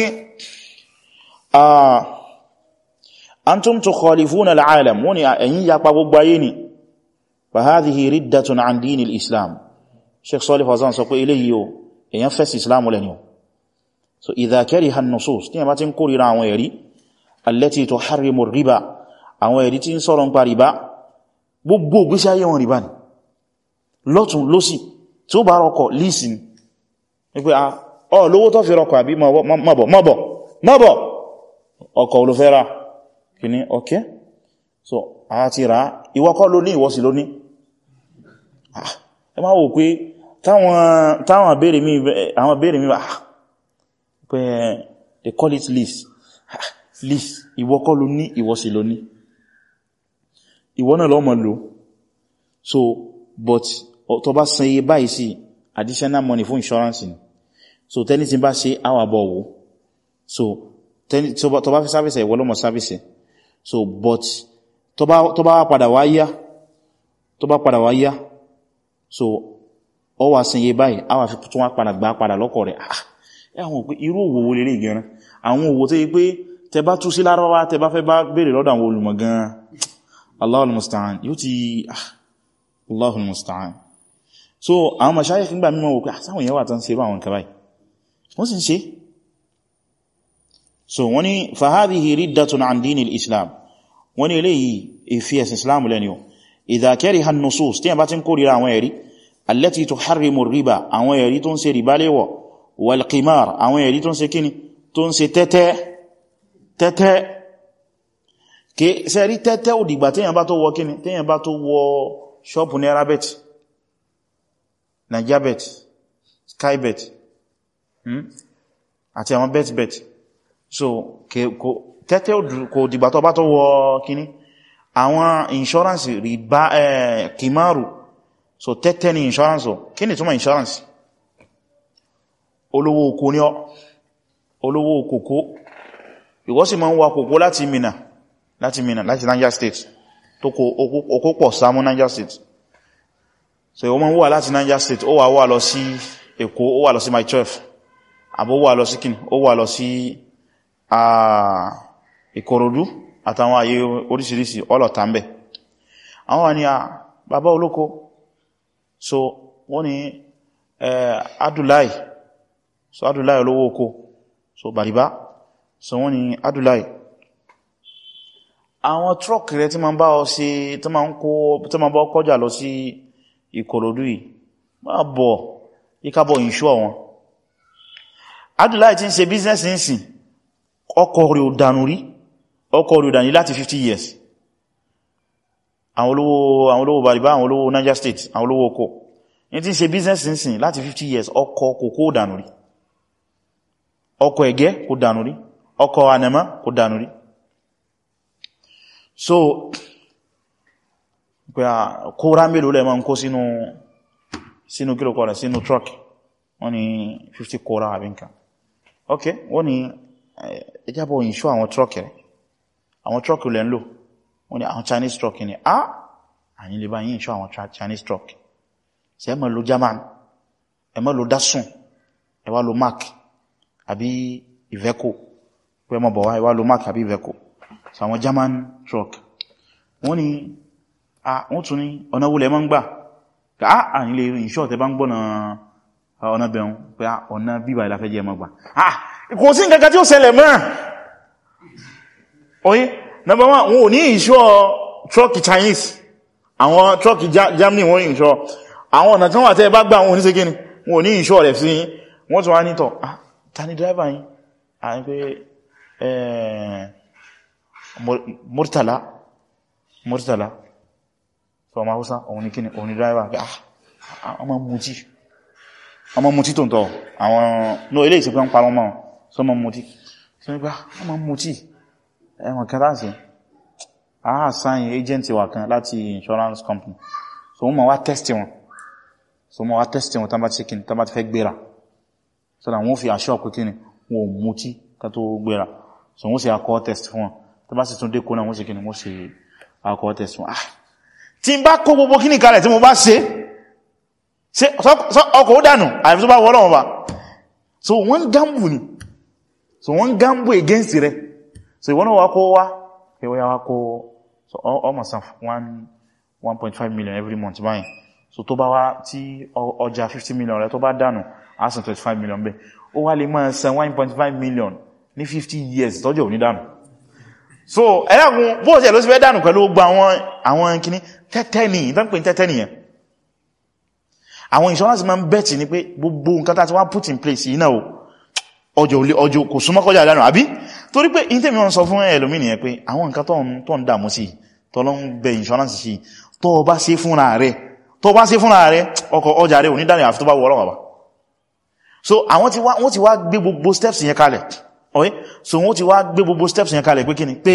sheikh Salih Fawzan sọ pé eléyìí o èyàn fẹ́sì islam lẹ́ni o. So idha kariha an-nusus tí a bá ti ń kórìíra àwọn ẹ̀rí allati tuharrimu riba àwọn ẹ̀rí tí ń sọ̀rọ̀ ń pa riba gbogbo gbésí ayé wọn riba ni. Lọ́tún lọ́sì tí ó bá rọkọ̀ lísìn wípé ọ lówó tó fi rọkọ̀ àbí mọ́bọ̀ mọ́bọ̀ ọkọ̀ olùfẹ́ra kìíní ọkẹ́. So a ti ra ìwọ́kọ́ ló ní ìwọ́sí ló ní. Ẹ táwọn béèrè mi àwọn béèrè mi pé they call it lease. Lease. Ìwọ́kọ́ ló ní ìwọ́sí ló ní. Ìwọ náà lọ́mọ lò. So but tó bá san iye báyìí sí additional money fún insurance so tẹ́ni tí bá ṣe àwàbọ̀ wò. So tó bá fi sáfẹ́sẹ̀ ìwọ lọ́mọ sáfẹ́sẹ̀ so but tó bá padà wá yá bá padà wá so ọ wà sin iye báyìí a wà fi tún wá padà gbá padà lọ́kọ̀ rẹ̀. Ah ẹ̀wọ̀n pé irú òwò wo lélẹ̀ gẹ̀rẹ́ àwọn òwò tó yí pé tẹ bá tú sí lárọ́wá tẹ bá fẹ́ bá bèèrè lọ́dọ̀ àwọn olùmọ̀ gan Allahul musta'an yóò ti ah Allahul musta'an. So àwọn mashayikh nígbà mímọ̀ wò pé àtàwọn yẹwà tán ṣe àwọn nǹkan wọ́n sì ń ṣe. So wọ́n ni fahadihi riddatun an dinil islam. Wọ́n ni eléyìí ìfi ẹ̀sìn islam lẹ́ni o. Idha tí a bá ti ń kórìíra àwọn ẹ̀rí allati tuharrimu riba àwọn ẹ̀rí tó ń ṣe riba léwọ̀ wal qimar àwọn ẹ̀rí tó ń ṣe kíni tó ń ṣe tẹ́tẹ́ tẹ́tẹ́. Kí sẹ́rí tẹ́tẹ́ ò dìgbà tíyàn bá tó wọ kíni tíyàn bá tó wọ ṣọ́pù náírà bet naija bet sky bet àti àwọn bet bet. So tẹ́tẹ́ kò dìgbà tó bá tó wọ kíní àwọn insurance riba eh, kimaru so tẹ́tẹ́ ni insurance o. Kí ni túnmọ̀ insurance? Olówó oko ní ọ. Olówó kòkó. Ìwọ sì máa ń wa kòkó láti Mina láti Mina láti Niger State. Tó kò okó pọ̀ sámú Niger State. So ìwọ máa ń wà láti Niger State. Ó wà wà lọ sí Èkó ó wà lọ sí my 12 àbó wà lọ sí kíni ó wà lọ sí Ìkòròdú àtàwọn àyè oríṣiríṣi. Ọlọ̀ta ń bẹ̀. Àwọn wà ní bàbá olóko so wọ́n ní Adúláì so Adúláì olówó oko. So Bàrìbá so wọ́n ní Adúláì àwọn trọ́kì rẹ̀ tí ma ń bá ọ sí tí ma ń kó tí ma bọ́ kọjá lọ sí Ìkòròdú yìí máa bọ̀ ìkábọ̀ ìṣọ́ wọn. Adúláì tí ń ṣe business ń sìn ọkọ̀ rẹ̀ ò dànù rí. Ọkọ̀ rẹ̀ ò dànù láti 50 years àwọn olówó àwọn olówó Bàrìbá àwọn olówó Niger State àwọn olówó oko. Ní tí ń ṣe business ń sìn láti 50 years ọkọ̀ kòkó dànù rí. Ọkọ̀ ẹ̀gẹ́ kò dànù rí. Ọkọ̀ ànàmá kò dànù rí. So pé à kóra mélòó lẹ́ ma ń kó sínú sínú kílòkọ́ rẹ̀ sínú truck? Wọ́n ní 50 kóra àbínká ok wọ́n ní ẹjábọ̀ ìṣọ́ àwọn truck rẹ̀. Àwọn truck lẹ́ ń lò wọ́n ní àwọn Chinese truck ní a àyín lè bá yí ìṣọ́ àwọn Chinese truck. Ṣe ẹ má lo German? Ẹ má lo Datsun? Ẹ wá lo Mark àbí Iveco? Pé ẹ má bọ̀ wá lo Mark àbí Iveco? So àwọn German truck? Wọ́n ní a wọ́n tún ní ọ̀nà wulẹ̀ mọ́ ń gbà? Káà àyín lè ìṣọ́ tẹ bá ń gbọ́nà ọ̀nà bẹ̀rún pé ọ̀nà bíbà ìlàfẹ́ jẹ́ mọ́gbà ah! Kò mọ́ number one wọn ò ní ìṣọ́ trọ́kì Chinese. Àwọn trọ́kì Germany wọ́n ní ìṣọ́ àwọn ọ̀nà tí wọ́n àtẹ́ bá gbà wọn ní sékíní wọn ò ní ìṣọ́ rẹ̀ sí wọ́n tún wá nítọ̀ ah ta ni driver yìí a ń pé Murtala Murtala. So ma hausa òun ní kíni òun ní driver ah ọmọ mutí ọmọ mutí tó ń tọ́ àwọn no ilé ìsìnkú ń parọ́ mọ́. So ọmọ mutí so nígbà ọmọ mutí ẹwọ̀n kan láti àá sáyìn agent wà kan láti insurance company. So wọ́n ma wá test wọn. So wọ́n ma wá test wọn tán bá ti kíni tán bá ti fẹ́ gbéra. So that wọ́n fi aṣọ́ pé kíni ò mutí ká gbéra. So wọ́n sì alcohol test fún wọn. Tán bá tún dé kóná wọ́n sì kíni wọ́n sì alcohol test fún ah! Tí tí so wọ́n gamble so wọ́n gamble against rẹ̀ so ìwọ́n wá kó wá. Ẹwọ́ ya wá kó almost 1.5 million every month báyìí. So tó bá wá tí ọjà 50 million rẹ̀ tó bá dànù á san 25 million bẹ́ ó wá lè máa san 1.5 million ní 50 years tọ́jọ́ ò ní dànù. So ẹ̀dàkùn bóòsẹ̀ ló sì fẹ́ dànù pẹ̀lú gbogbo àwọn kìíní? Tẹ́tẹ́ ni ìdánpẹ̀ tẹ́tẹ́ nìyẹn àwọn insurance ma ń bẹ̀tì ní pé gbogbo nǹkan tàbí wá put in place yìí náà ọjọ́ kò súnmọ́ kọjá ìdánù àbí torí pé in tèmi wọ́n sọ fún ẹlòmí nìyẹn pé àwọn nǹkan tó ń dàmú sí tó lọ ń bẹ insurance sí tó bá ṣe fúnra rẹ̀ tó bá ṣe fúnra rẹ̀ ọkọ̀ ọjà rẹ̀ onídàní àfi tó bá wọ́rọ̀ wà so àwọn wá wọ́n ti wá gbé gbogbo steps yẹn kalẹ̀ ọ̀yẹ́ so wọ́n ti wá gbé gbogbo steps yẹn kalẹ̀ pé kíni pé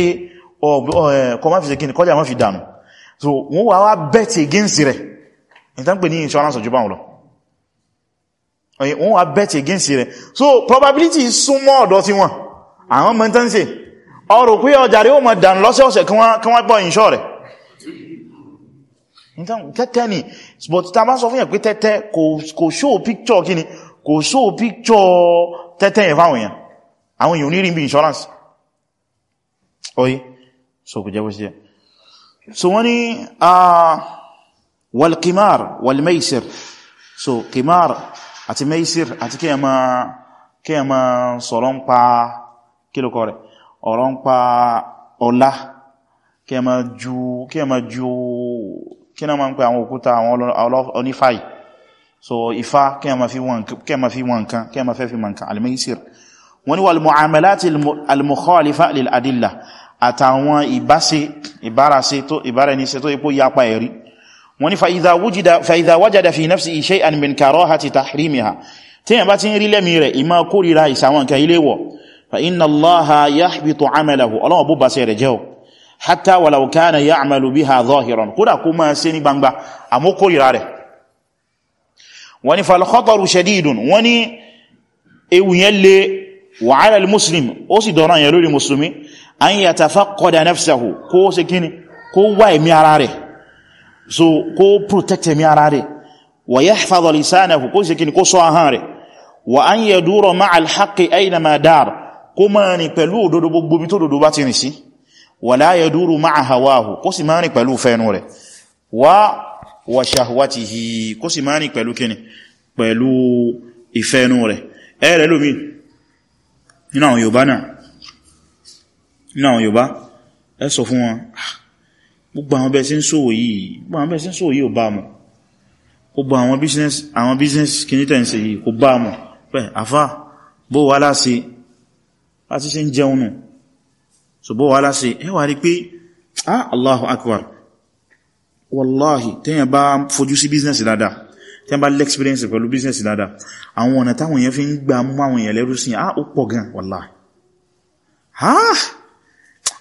kọ má fi ṣe kíni kọjá má fi dànù so wọ́n wá wá bet against rẹ̀. Ìtàn pè ní insurance ọjọ́ báwọn lọ. Wọ́n wá bet against rẹ̀. So probability súnmọ́ ọ̀dọ̀ tí wọ́n àwọn mẹ́ntán sí. Ọrọ̀ pé ọjà rí ó mọ̀ dàn lọ́sẹ̀ọ̀sẹ̀ kí wọ́n pọ̀ ìṣọ́ rẹ̀. Tẹ́tẹ́ ni. But ta bá sọ fún yẹn pé tẹ́tẹ́ kò show picture kí ni? Kò show picture tẹ́tẹ́ yẹn fáwọn èèyàn. Àwọn èèyàn onírin bí insurance. Oye so kò jẹ́ bó sí so wọ́n ni walqimar walmaisir so qimar àti maisir àti kí ẹ ma sọ̀rọ̀ ń pa kílùkọ́ rẹ̀? Ọ̀rọ̀ ń pa ọlá. Kí ẹ ma ju kí ẹ ma ju kí náà ń pẹ àwọn òkúta àwọn onífàì? So ifá kí ẹ ma fi wọn nǹkan kí ẹ ma fẹ́ fi mọ̀nkan al-maisir. Wọ́n ni wal mu'amalati al-mukhalifa lil adilla àtàwọn ìbáṣe ìbárasẹ tó ìbáraẹnisẹ tó ipò yapa ẹ̀rí. Wọ́n ni fa idha wajada fi nafsihi shay'an min karahati tahrimiha. Tí yẹn bá ti ń rí lẹ́mí rẹ̀ ìmá kórìíra ìsàwọn nǹkan ilé wọ̀ fa inna allaha yahbitu amalahu. Ọlọ́wọ́ bó bá sẹ rẹ̀ jẹ́ hatta walau kana ya'malu biha zahiran. Kódà kó máa ṣe ní gbangba àmọ́ kórìíra rẹ̀. Wọ́n ní fal khataru shadidun. Wọ́n ní ewu yẹn lè wa 'ala al-muslim ó sì dọ̀rọ̀ yẹn lórí musulmi an yatafaqqada nafsahu. Kó ṣe kíni kó wá ẹ̀mí ara rẹ̀. So kó protect ẹ̀mí ara rẹ̀. Wa yahfadha lisanahu. Kó ṣe kíni kó ṣọ́ ahọ́n rẹ̀. Wa an yadura ma'a al-haqqi aynama dar kó máa rìn pẹ̀lú òdodo gbogbo bí tó òdodo bá ti rìn sí. Wala yaduru ma'a hawahu kó sì máa rìn pẹ̀lú fẹ́nu rẹ̀. Wa wa shahwatihi kó sì máa rìn pẹ̀lú kíni? Pẹ̀lú ìfẹ́nu rẹ̀. Ẹ̀rẹ̀ lómi nínú àwọn Yorùbá gbogbo àwọn business àwọn business kìnnítẹ̀ ń ṣe yìí kò bá mọ̀. Pẹ́ àfá bó wà láṣe láti ṣe ń jẹun nù. Bó wà láṣe ẹ wà rí pé ah Allahu Akbar. Wallahi tẹ́yàn bá fojú sí business dáadáa tẹ́yàn bá l'experience pẹ̀lú business dáadáa àwọn ọ̀nà táwọn èèyàn fi ń gbà mú àwọn èèyàn lẹ́rú sí ah ó pọ̀ gan wallahi. Ah!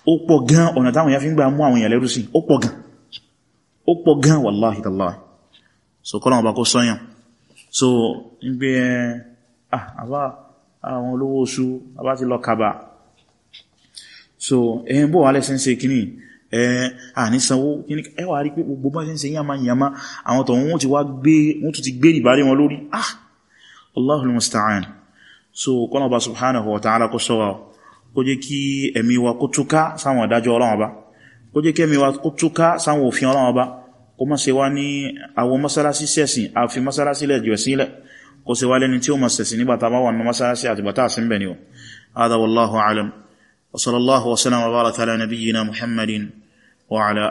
Ó pọ̀ gan ọ̀nà so kọ́lọ̀ ọba kó sọ́yàn. So ń gbé ah àbá àwọn olówó oṣù àbá ti lọ kàbà so ẹ̀yìn bó wà lẹ́sẹ̀ ń ṣe kíní ànísanwó ẹwà rí pé gbogbo bá ṣe ń ṣe yàmá yàmá àwọn tọ̀wọ́n wọ́n ti wá gbé wọ́n tún ti gbé ìbálé wọn lórí. Ah! Allahul musta'an so kọ́nà ọba subhanahu wa ta'ala kó sọ́wọ́ kó jẹ́ kí ẹ̀mí wa kó túká sáwọn ìdájọ́ Ọlọ́run ọba. Kó jẹ́ kí ẹ̀mí wa kó túká sáwọn òfin Ọlọ́run ọba. Kó má ṣe wá ní kó ṣe wá lẹ́ni tí ó mọ̀ sẹ̀sìn nígbàtà bá wà ní mọ́sálásí àti bàtà sí bẹ̀ ni ó hádà wallahu alam wa sallallahu wa sallam wa baraka ala nabiyyina muhammadin wa ala